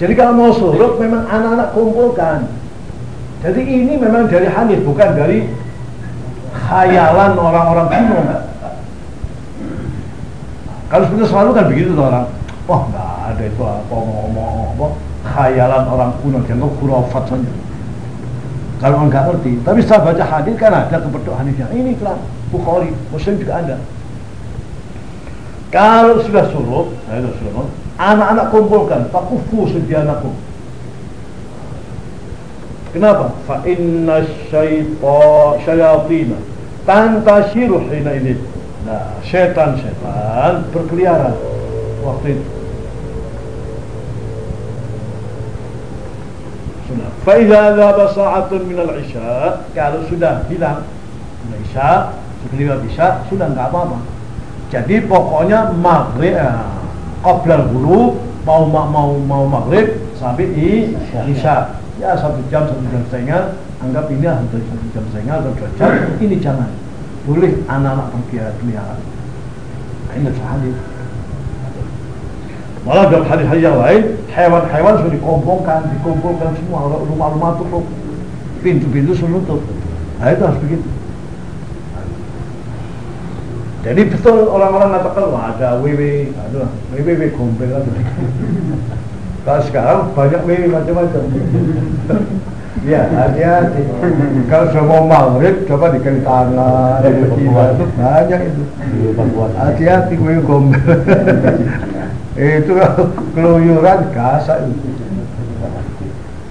Jadi kalau mau surut memang anak-anak kumpulkan. Jadi ini memang dari hadis bukan dari khayalan orang-orang kuno. Kalau sebenarnya selalu kan begitu orang. Wah nggak ada itu apa ngomong apa khayalan orang kuno dianggap khurafat saja. Kalau nggak ngerti, tapi setelah baca hadis kan ada kebetulan hadisnya. Ini kelas Bukhari, Muslim juga ada. Kalau sudah suruh, saya sudah suruh, anak-anak kumpulkan, fakufu sedianakum. Kenapa? Fa inna syayatina tantashiru hina ini. Nah, setan-setan berkeliaran waktu itu. Sudah. Fa idza dhaba sa'atun min al-isya, kalau sudah hilang Isya, sekelima bisa sudah nggak apa-apa. Jadi pokoknya maghrib, eh, qoblal huruf mau ma- mau mau maghrib sampai i isya. Ya satu jam satu jam setengah. Anggap ini hampir satu jam setengah atau dua jam. Ini jangan. Boleh anak-anak perkiraan pelihara. Nah, ini hadis. Malah dalam hadis-hadis yang lain, hewan-hewan sudah dikumpulkan, dikumpulkan semua rumah-rumah tutup, pintu-pintu sudah tutup. Nah itu harus begitu. Jadi betul orang-orang mengatakan wah ada WW, aduh WW gombel aduh. Kalau sekarang banyak WW macam-macam. ya hati-hati. Kalau sudah mau maghrib coba dikali tangan, itu banyak itu. Hati-hati WW gombel. itu kalau keluyuran gasak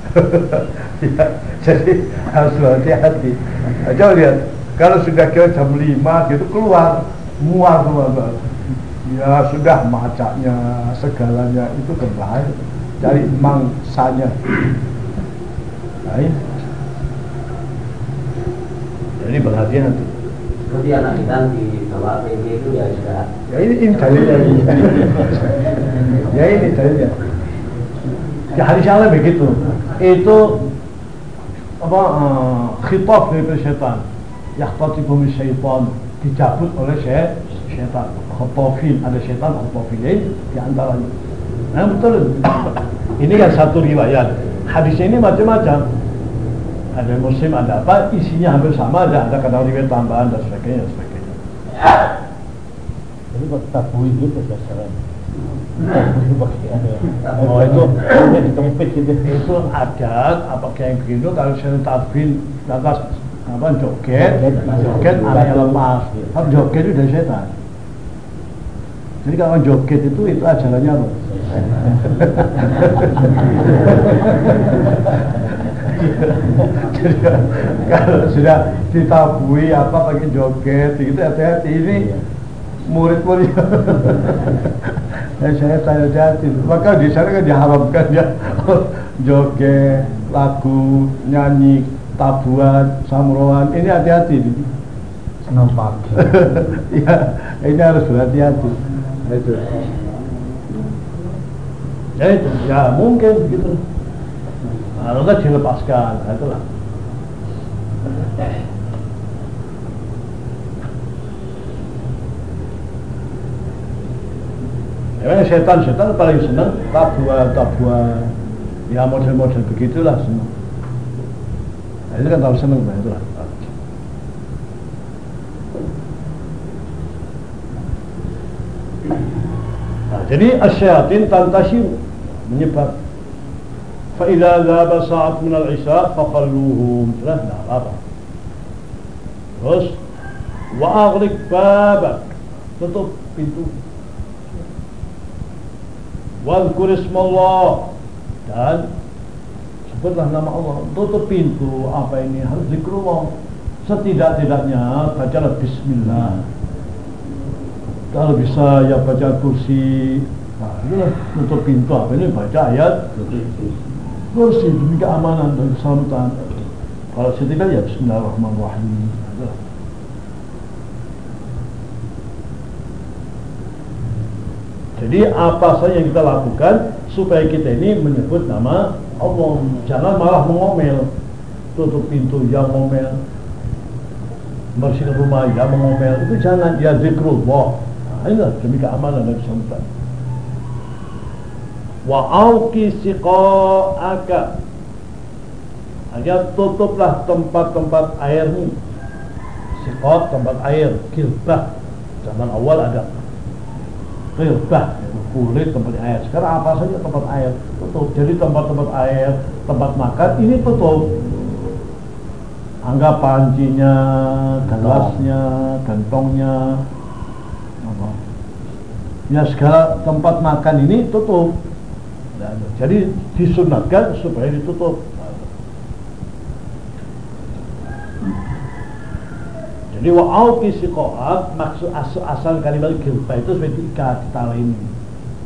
ya, jadi harus hati-hati. Coba lihat, kalau sudah kira jam 5 gitu keluar muar semua Mbak. ya sudah macaknya segalanya itu berbahaya cari mangsanya Baik. jadi berhati-hati Berarti anak kita dibawa PB itu ya sudah ya ini, ini dalilnya ya ini dalilnya di hadis yang lain begitu. Itu apa uh, khitab dari syaitan. Yahtatibu min syaitan. Dicabut oleh sy- syaitan. Khotofin. Ada syaitan khotofin. Di antaranya. Nah betul. Ini kan satu riwayat. Hadisnya ini macam-macam. Ada muslim ada apa isinya hampir sama ada ada kata riwayat tambahan dan sebagainya dan sebagainya. Jadi kok tabui gitu biasanya. Ada. Oh, itu- ini dikempit gitu. itu adat apa kayak begitu kalau saya tabin atas apa joget joget anaknya lepas. Tapi joget itu dari setan. Jadi kalau joget itu itu ajarannya apa? Jadi kalau sudah ditabui apa pakai joget gitu hati-hati. Ini murid-murid ya saya tanya hati maka di sana kan diharamkan ya. Joget lagu nyanyi tabuan samroan. Ini hati-hati pagi. ya ini harus berhati-hati. Nah, itu. Ya itu, ya mungkin begitu. Nah, lalu dilepaskan, nah, itulah. Ya, setan-setan paling senang tabua-tabua ya model-model begitulah semua. Nah, itu kan tahu senang, nah, itulah. Nah, jadi asyatin tantasir menyebar. Fa'idha dhaba sa'at minal isya faqalluhum. Sudah, nah, apa? Terus wa aghliq babak. Tutup pintu. Wadhkur ismallah dan sebutlah nama Allah. Tutup pintu. Apa ini? Harus zikrullah. Setidak-tidaknya bacalah bismillah. Kalau bisa ya baca kursi. Nah, itulah tutup pintu apa ini baca ayat kursi demi keamanan dan keselamatan. Kalau setidak ya Bismillahirrahmanirrahim. Itulah. Jadi apa saja yang kita lakukan supaya kita ini menyebut nama Allah. Jangan malah mengomel. Tutup pintu yang ngomel. Bersihkan rumah yang mengomel. Itu jangan ya zikrullah. Nah, inilah demi keamanan dan keselamatan. Wa auqi siqa'aka. Agar tutuplah tempat-tempat airmu. Siqa tempat air, kirbah. Zaman awal ada Qirbah kulit tempat air. Sekarang apa saja tempat air tutup. Jadi tempat-tempat air, tempat makan ini tutup. Anggap pancinya, gelasnya, gantongnya, apa? Ya segala tempat makan ini tutup. Jadi disunatkan supaya ditutup. Jadi wa auqi maksud asal, asal kalimat girba itu seperti ikat tali ini.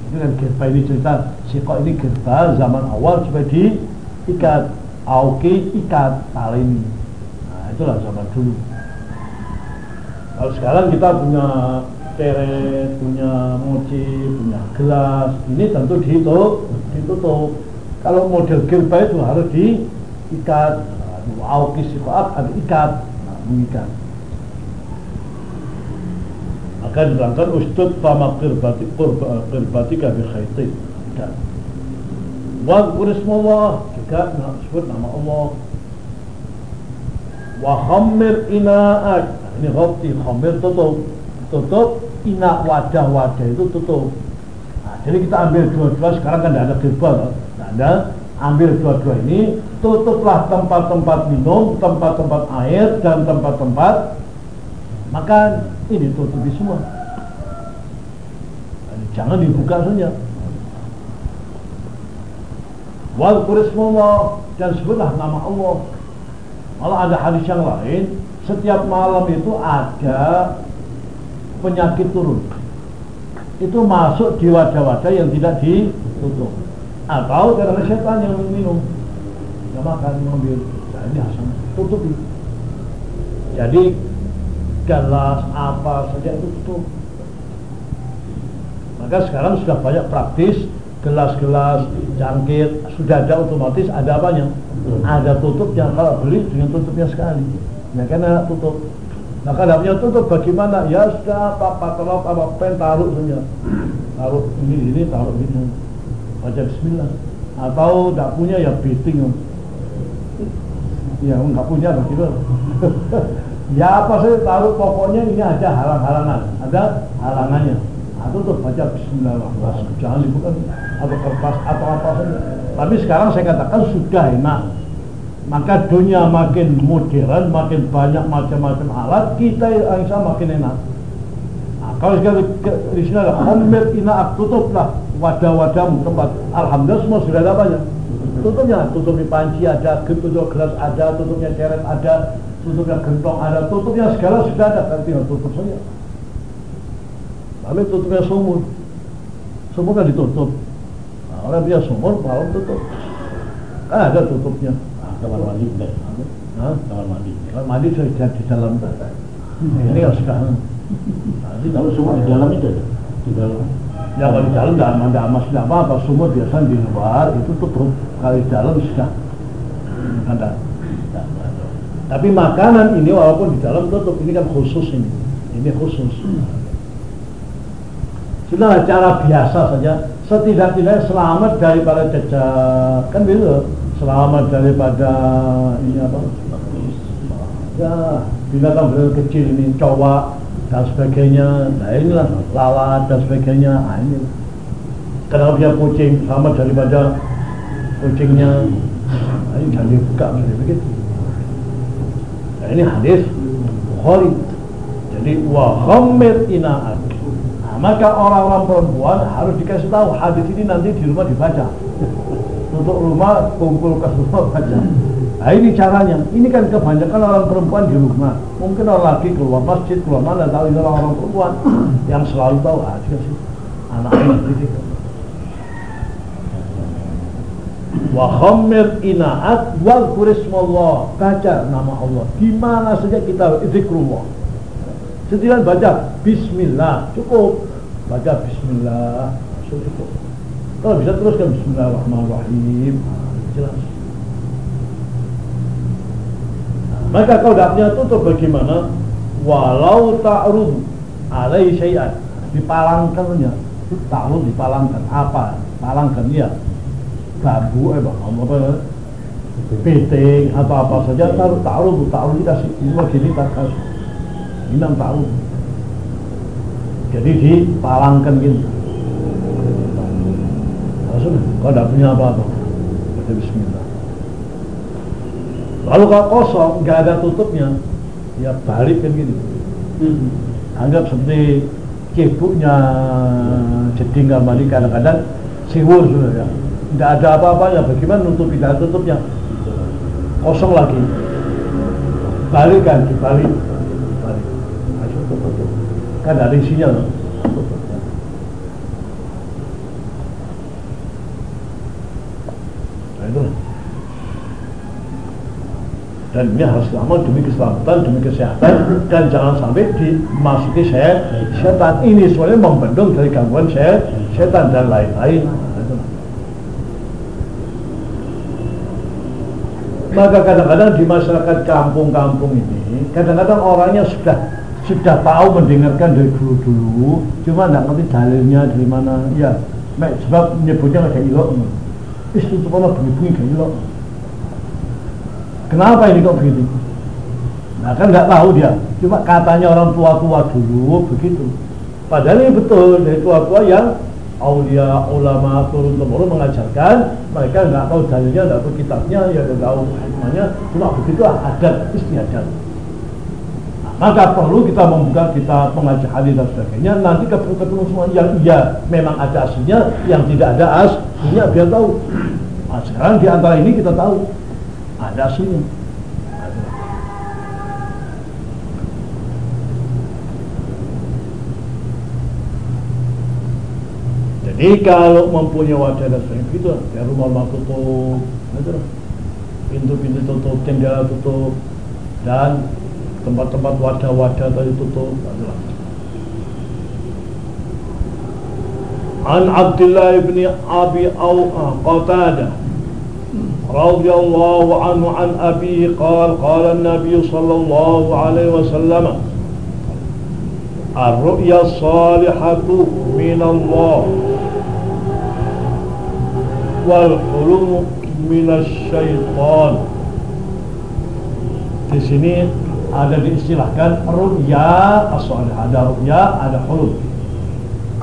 Itu kan girba ini cerita siqat ini girba zaman awal supaya diikat auqi ikat tali ini. Nah itulah zaman dulu. Kalau sekarang kita punya teret, punya mochi, punya gelas, ini tentu ditutup, ditutup. Kalau model girba itu harus diikat. Nah, auqi siqaat ada ikat, nah, mengikat maka diterangkan ustud fama qirbati qirbatika bi khaitin dan wa ismallah juga sebut nama Allah. Wa khammir ina'ak. Nah, ini ghafti khammir tutup. Tutup ina wadah-wadah itu tutup. Nah, jadi kita ambil dua-dua sekarang kan tidak ada kirba tidak ada. Ambil dua-dua ini tutuplah tempat-tempat minum tempat-tempat air dan tempat-tempat makan ini tutupi semua. Jangan dibuka saja. Wal kurismullah dan sebutlah nama Allah. Malah ada hadis yang lain. Setiap malam itu ada penyakit turun. Itu masuk di wadah-wadah yang tidak ditutup. Atau karena setan yang minum. Yang makan mengambil nah ini tutupi. Jadi gelas apa saja itu tutup maka sekarang sudah banyak praktis gelas-gelas jangkit sudah ada otomatis ada apanya? Ada tutupnya kalau beli dengan tutupnya sekali. Ya kan ada tutup. Nah kalau punya tutup bagaimana? Ya sudah apa telok apa pen taruh saja. Taruh ini ini taruh ini. Baca Bismillah. Atau tidak punya ya beating ya nggak punya begitu Ya apa sih taruh pokoknya ini ada halang-halangan, ada halangannya. Nah, tuh baca Bismillahirrahmanirrahim. Jangan dibuka atau kertas atau apa saja. Tapi sekarang saya katakan sudah enak. Maka dunia makin modern, makin banyak macam-macam alat, kita insya makin enak. Nah, kalau sekali di sini ada homemade ina tutuplah wadah-wadahmu tempat. Alhamdulillah semua sudah ada banyak. Tutupnya, tutup di panci ada, tutup gelas ada, tutupnya ceret ada, tutupnya gentong ada, tutupnya segala sudah ada, kan tinggal tutup saja. Lalu tutupnya sumur, sumur kan ditutup. Nah, orang dia sumur, malam tutup. Kan ada tutupnya. Nah, kamar mandi udah. Nah, Kamar mandi. kamar mandi sudah di dalam. Ini yang sudah. Nah, kalau sumur di dalam itu. Di dalam. Ya kalau di dalam tidak ada emas tidak apa-apa, sumur biasa di luar itu tutup. Kalau di dalam sudah ada. Tapi makanan ini walaupun di dalam tutup, ini kan khusus ini. Ini khusus. Sudah cara biasa saja, setidak-tidaknya selamat daripada cacat. Kan gitu, selamat daripada ini apa? Ya, binatang binatang kecil ini, coba dan sebagainya. Nah inilah lalat dan sebagainya. Nah ini. Kenapa dia kucing selamat daripada kucingnya? Nah, ini jangan dibuka begitu. Nah, ini hadis Bukhari. Jadi wa khamir inaat. Nah, maka orang-orang perempuan harus dikasih tahu hadis ini nanti di rumah dibaca. Untuk rumah kumpul ke rumah baca. Nah ini caranya. Ini kan kebanyakan orang perempuan di rumah. Mungkin orang lagi keluar masjid, keluar mana tahu ini orang, orang perempuan yang selalu tahu ah sih anak-anak itu. Wa khamir inaat wal kurismallah baca nama Allah di mana saja kita zikrullah. Setiap baca Bismillah cukup baca Bismillah cukup. Kalau bisa teruskan Bismillahirrahmanirrahim jelas. Maka kau punya tutup bagaimana? Walau ta'rud alai syai'an dipalangkannya ta'rud dipalangkan apa? Palangkan ya bambu eh apa? Piting atau apa saja taruh ta'rud ta'rud kita semua gini tak ini enam ta'rud jadi dipalangkan gitu langsung kau tidak punya apa-apa. Baca bismillah. Lalu kalau kosong nggak ada tutupnya ya balik kan gitu hmm. anggap seperti cebuknya jeding gamali kadang-kadang siwur sudah ya tidak ada apa-apanya. Bagaimana nutup tidak tutupnya? Kosong lagi. Balikan dibalik. Balik. Kan ada isinya loh nah itu. Dan ini harus selamat demi keselamatan, demi kesehatan dan jangan sampai dimasuki setan ini. Soalnya membendung dari gangguan setan dan lain-lain Maka kadang-kadang di masyarakat kampung-kampung ini, kadang-kadang orangnya sudah sudah tahu mendengarkan dari dulu-dulu, cuma tidak ngerti dalilnya dari mana. Ya, sebab menyebutnya ada ilok. Itu malah bunyi-bunyi kayak ilok. Kenapa ini kok begitu? Nah kan nggak tahu dia, cuma katanya orang tua-tua dulu begitu. Padahal ini betul dari tua-tua yang aulia ulama turun temurun mengajarkan mereka nggak tahu dalilnya nggak tahu kitabnya ya nggak tahu hikmahnya cuma begitu adat istiadat. Maka perlu kita membuka kita mengajar hadis dan sebagainya nanti ketemu semua yang iya memang ada aslinya yang tidak ada aslinya biar tahu. Nah, sekarang di antara ini kita tahu ada aslinya Jadi kalau mempunyai wajah dan sebagainya itu ya rumah rumah tutup, gitu pintu-pintu tutup, jendela tutup, dan tempat-tempat wajah-wajah tadi tutup. Gitu An Abdullah bin Abi Au Qatada رضي الله عنه عن أبيه قال قال النبي صلى الله عليه وسلم الرؤيا الصالحة من الله wal minasyaiton di sini ada diistilahkan ru'ya as ada ru'ya ada hulum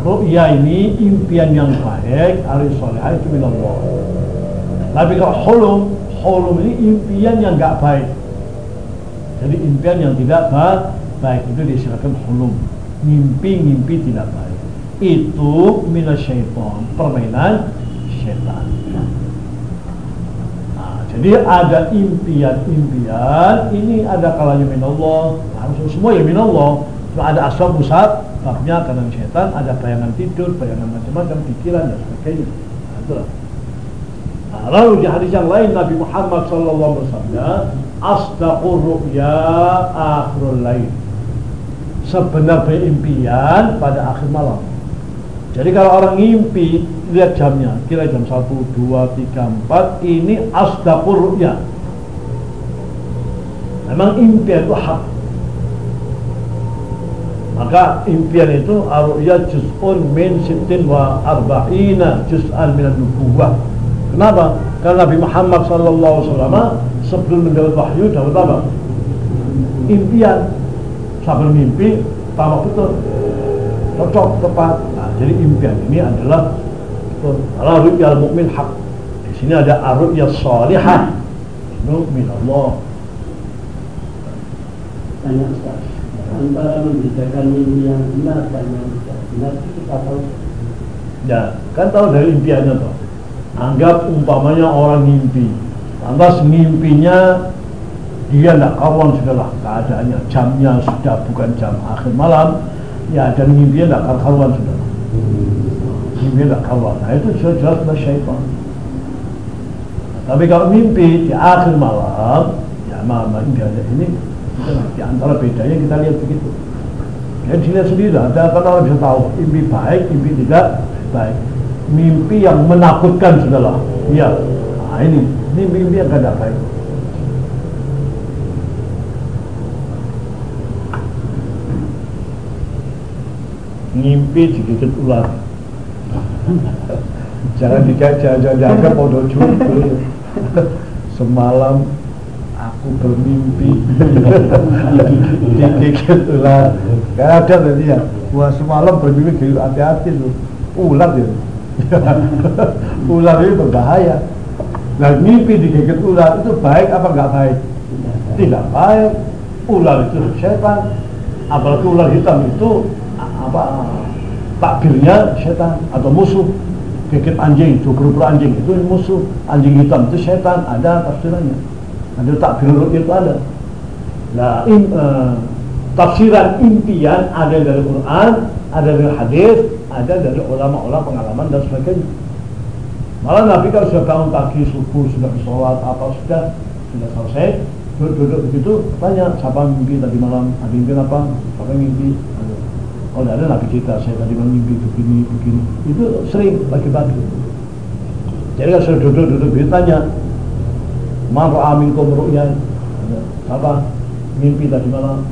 ru'ya ini impian yang baik ari solehah itu minallah. Tapi kalau hulum hulum ini impian yang enggak baik. Jadi impian yang tidak baik itu diistilahkan hulum mimpi-mimpi tidak baik. Itu minasyaiton permainan setan. Nah, jadi ada impian-impian, ini ada kalanya minallah, langsung semua ya minallah. Cuma ada asal pusat, babnya karena setan, ada bayangan tidur, bayangan macam-macam, pikiran dan sebagainya. Nah. Nah, lalu di hadis yang lain Nabi Muhammad SAW bersabda, Asdaqur ru'ya akhirul lain. Sebenarnya impian pada akhir malam. Jadi kalau orang ngimpi lihat jamnya, kira jam 1, 2, 3, 4 ini asdaqur ru'ya. Memang impian itu hak. Maka impian itu ar-ru'ya juz'un min sittin wa arba'ina juz'an min nubuwah. Kenapa? Karena Nabi Muhammad wasallam sebelum mendapat wahyu dapat apa? Impian. Sambil mimpi, tamak betul. Cocok, tepat. Nah, jadi impian ini adalah kalau ru'yal mukmin hak. Di sini ada ar-ru'ya salihah. Itu min Allah. Tanya Ustaz, antara membedakan mimpi yang benar dan yang tidak benar itu kita tahu. Ya, kan tahu dari impiannya toh. Anggap umpamanya orang mimpi. Lantas mimpinya dia tidak kawan sudahlah keadaannya jamnya sudah bukan jam akhir malam ya dan mimpinya tidak karuan sudah mimpi tidak karuan nah itu sudah jelas sudah syaitan. Tapi kalau mimpi di akhir malam ya malam mimpi aja ini di antara bedanya kita lihat begitu. Ya dilihat sendiri ada kan orang bisa tahu? Mimpi baik mimpi tidak baik. Mimpi yang menakutkan sudahlah. Ya. Nah ini. Ini mimpi yang tidak baik. Ngimpi digigit ular jangan dikaca jangan dianggap podo juga semalam aku bermimpi. Digigit ular gak ada tadi ya. Wah semalam bermimpi digigit hati-hati tuh ular ya. Ular itu berbahaya. Nah mimpi digigit ular itu baik apa enggak baik? Tidak baik. Ular itu setan. Apalagi ular hitam itu apa takbirnya setan atau musuh. Gigit anjing, cukur anjing. Itu musuh. Anjing hitam itu setan ada tafsirannya. Ada takbir itu ada. Nah in, uh, tafsiran impian ada dari Quran ada dari hadis ada dari ulama-ulama pengalaman dan sebagainya. Malah Nabi kalau sudah bangun pagi subuh sudah sholat apa sudah sudah selesai duduk-duduk begitu tanya siapa mimpi tadi malam? Ada mimpi apa? Apa mimpi kalau ada nabi cerita saya tadi mimpi begini begini. Itu sering pagi-pagi jadi kalau sudah duduk-duduk ditanya man amin minkum ru'yan apa? Mimpi tadi malam?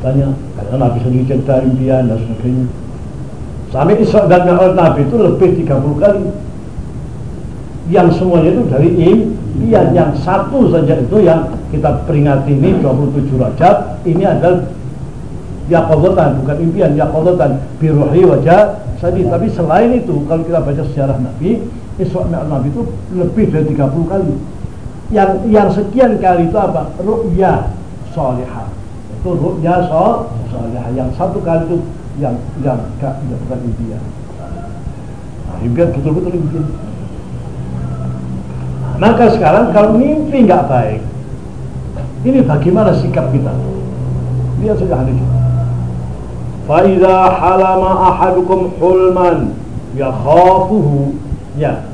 Tanya karena nabi sendiri cerita impian dan sebagainya. Sampai Isra dan Mi'raj Nabi itu lebih 30 kali. Yang semuanya itu dari impian. Yang satu saja itu yang kita peringati ini 27 Rajab ini adalah yaqadatan bukan impian yaqadatan biruhi wajah sadid tapi selain itu kalau kita baca sejarah Nabi Isra Mi'raj Nabi itu lebih dari 30 kali. Yang yang sekian kali itu apa? Ru'ya salihah. Itu ru'ya salihah. Yang satu kali itu yang yang gak bukan impian. Nah, impian betul-betul impian. Maka sekarang kalau mimpi nggak baik ini bagaimana sikap kita? Lihat saja hadis فإذا حلم أحدكم حلما يخافه ya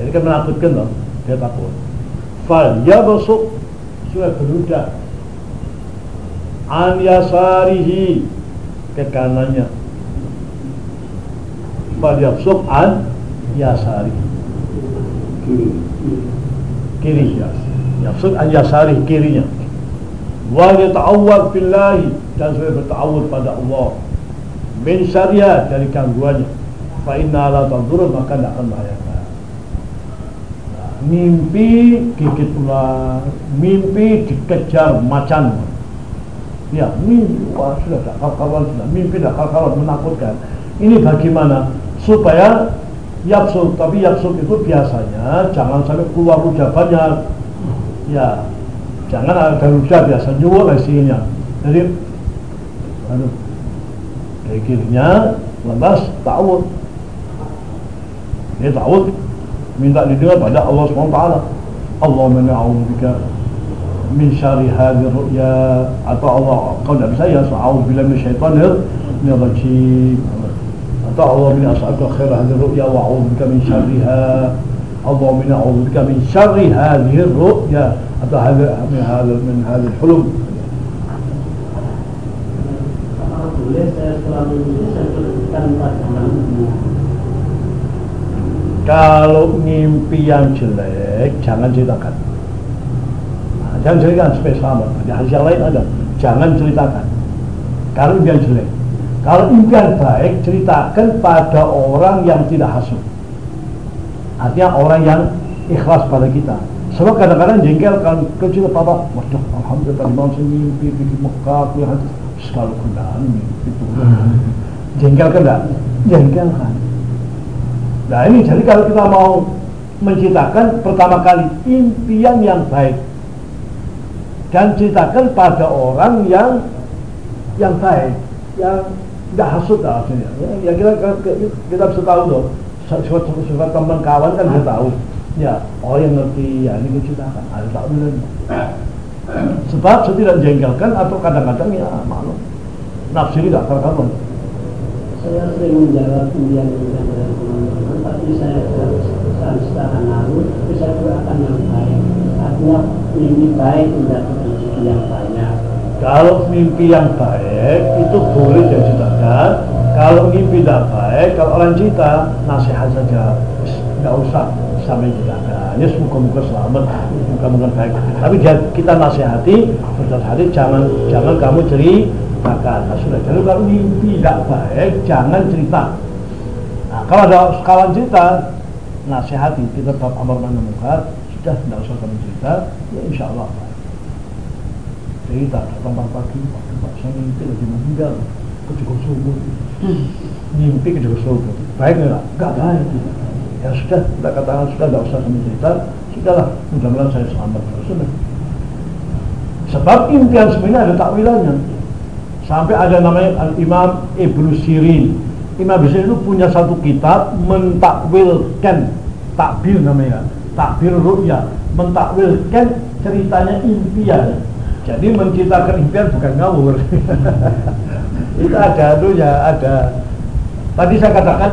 jadi kan menakutkan loh dia takut fal yabsuk sudah berudak an yasarihi ke kanannya fal yabsuk an yasari kiri kiri yabsuk an yasari kirinya wa yata'awwad billahi dan saya bertawud pada Allah. Min syariah dari gangguannya. Fa inna la tadur maka tidak akan membahayakan. Nah, mimpi gigit ular mimpi dikejar macan. Ya mimpi. Wah sudah tak kawan sudah. Mimpi tak kawan menakutkan. Ini bagaimana? Supaya yapsuk tapi yapsuk itu biasanya jangan sampai keluar ucapannya ya jangan ada ujar biasa nyuwur hasilnya. Jadi aduh dari kirinya lantas ta'awud dia ta'awud minta didengar pada Allah SWT Allahumma na'udzubika min syari hadhihi ru'ya atau Allah kau tidak bisa ya sa'awud bila min syaitanir rajim atau Allah min as'aluka khair hadhihi ru'ya wa a'udzubika min syarriha اللهم إنا أعوذ بك من شر هذه الرؤيا atau هذا من هذا من هذا Kalau mimpi yang jelek, jangan ceritakan. Nah, jangan ceritakan supaya selamat. Hadis yang lain ada, jangan ceritakan. Kalau impian jelek. Kalau impian baik, ceritakan pada orang yang tidak hasut. Artinya orang yang ikhlas pada kita. Sebab kadang-kadang jengkel kan kecil papa, waduh, alhamdulillah tadi malam saya mimpi di Mekah, yang sekali kendaan mimpi itu. Jengkel kan enggak? Jengkel kan. Nah ini jadi kalau kita mau menciptakan pertama kali impian yang baik dan ceritakan pada orang yang yang baik, yang tidak hasut lah artinya. Ya, ya kita, kita bisa tahu loh, sifat teman kawan kan bisa tahu. Ya, oh yang ngerti, ya ini ceritakan, ada tak bilang. Sebab saya tidak jengkelkan atau kadang-kadang ya malu. Nafsiri tidak terkawan. saya sering menjawab impian-impian dari teman-teman tapi saya tidak secara nalur tapi saya doakan yang baik artinya mimpi baik mendapat rezeki yang banyak Kalau mimpi yang baik itu boleh diceritakan. Kalau mimpi tidak baik, kalau orang cerita nasihat saja, nggak usah sampai ceritakan. Ya semoga-moga selamat, semoga-moga baik. Tapi kita nasihati, berdasarkan jangan jangan kamu ceritakan. Nah, sudah. Jadi kalau tidak baik, jangan cerita. Nah, kalau ada kawan cerita, nasihati kita bab amar ma'ruf munkar, sudah tidak usah kamu cerita, ya insya Allah cerita datang pagi waktu pak saya mimpi lagi meninggal kecukup subuh mimpi kecukup subuh baik nggak nggak baik ya sudah kita katakan sudah nggak usah kami cerita. Sudahlah mudah-mudahan saya selamat. Sudah. Sebab impian sebenarnya ada takwilannya. Sampai ada namanya Al Imam Ibnu Sirin. Imam Ibnu Sirin itu punya satu kitab mentakwilkan takbir namanya. Takbir ru'ya mentakwilkan ceritanya impian. Jadi menciptakan impian bukan ngawur. itu ada anunya, ada. Tadi saya katakan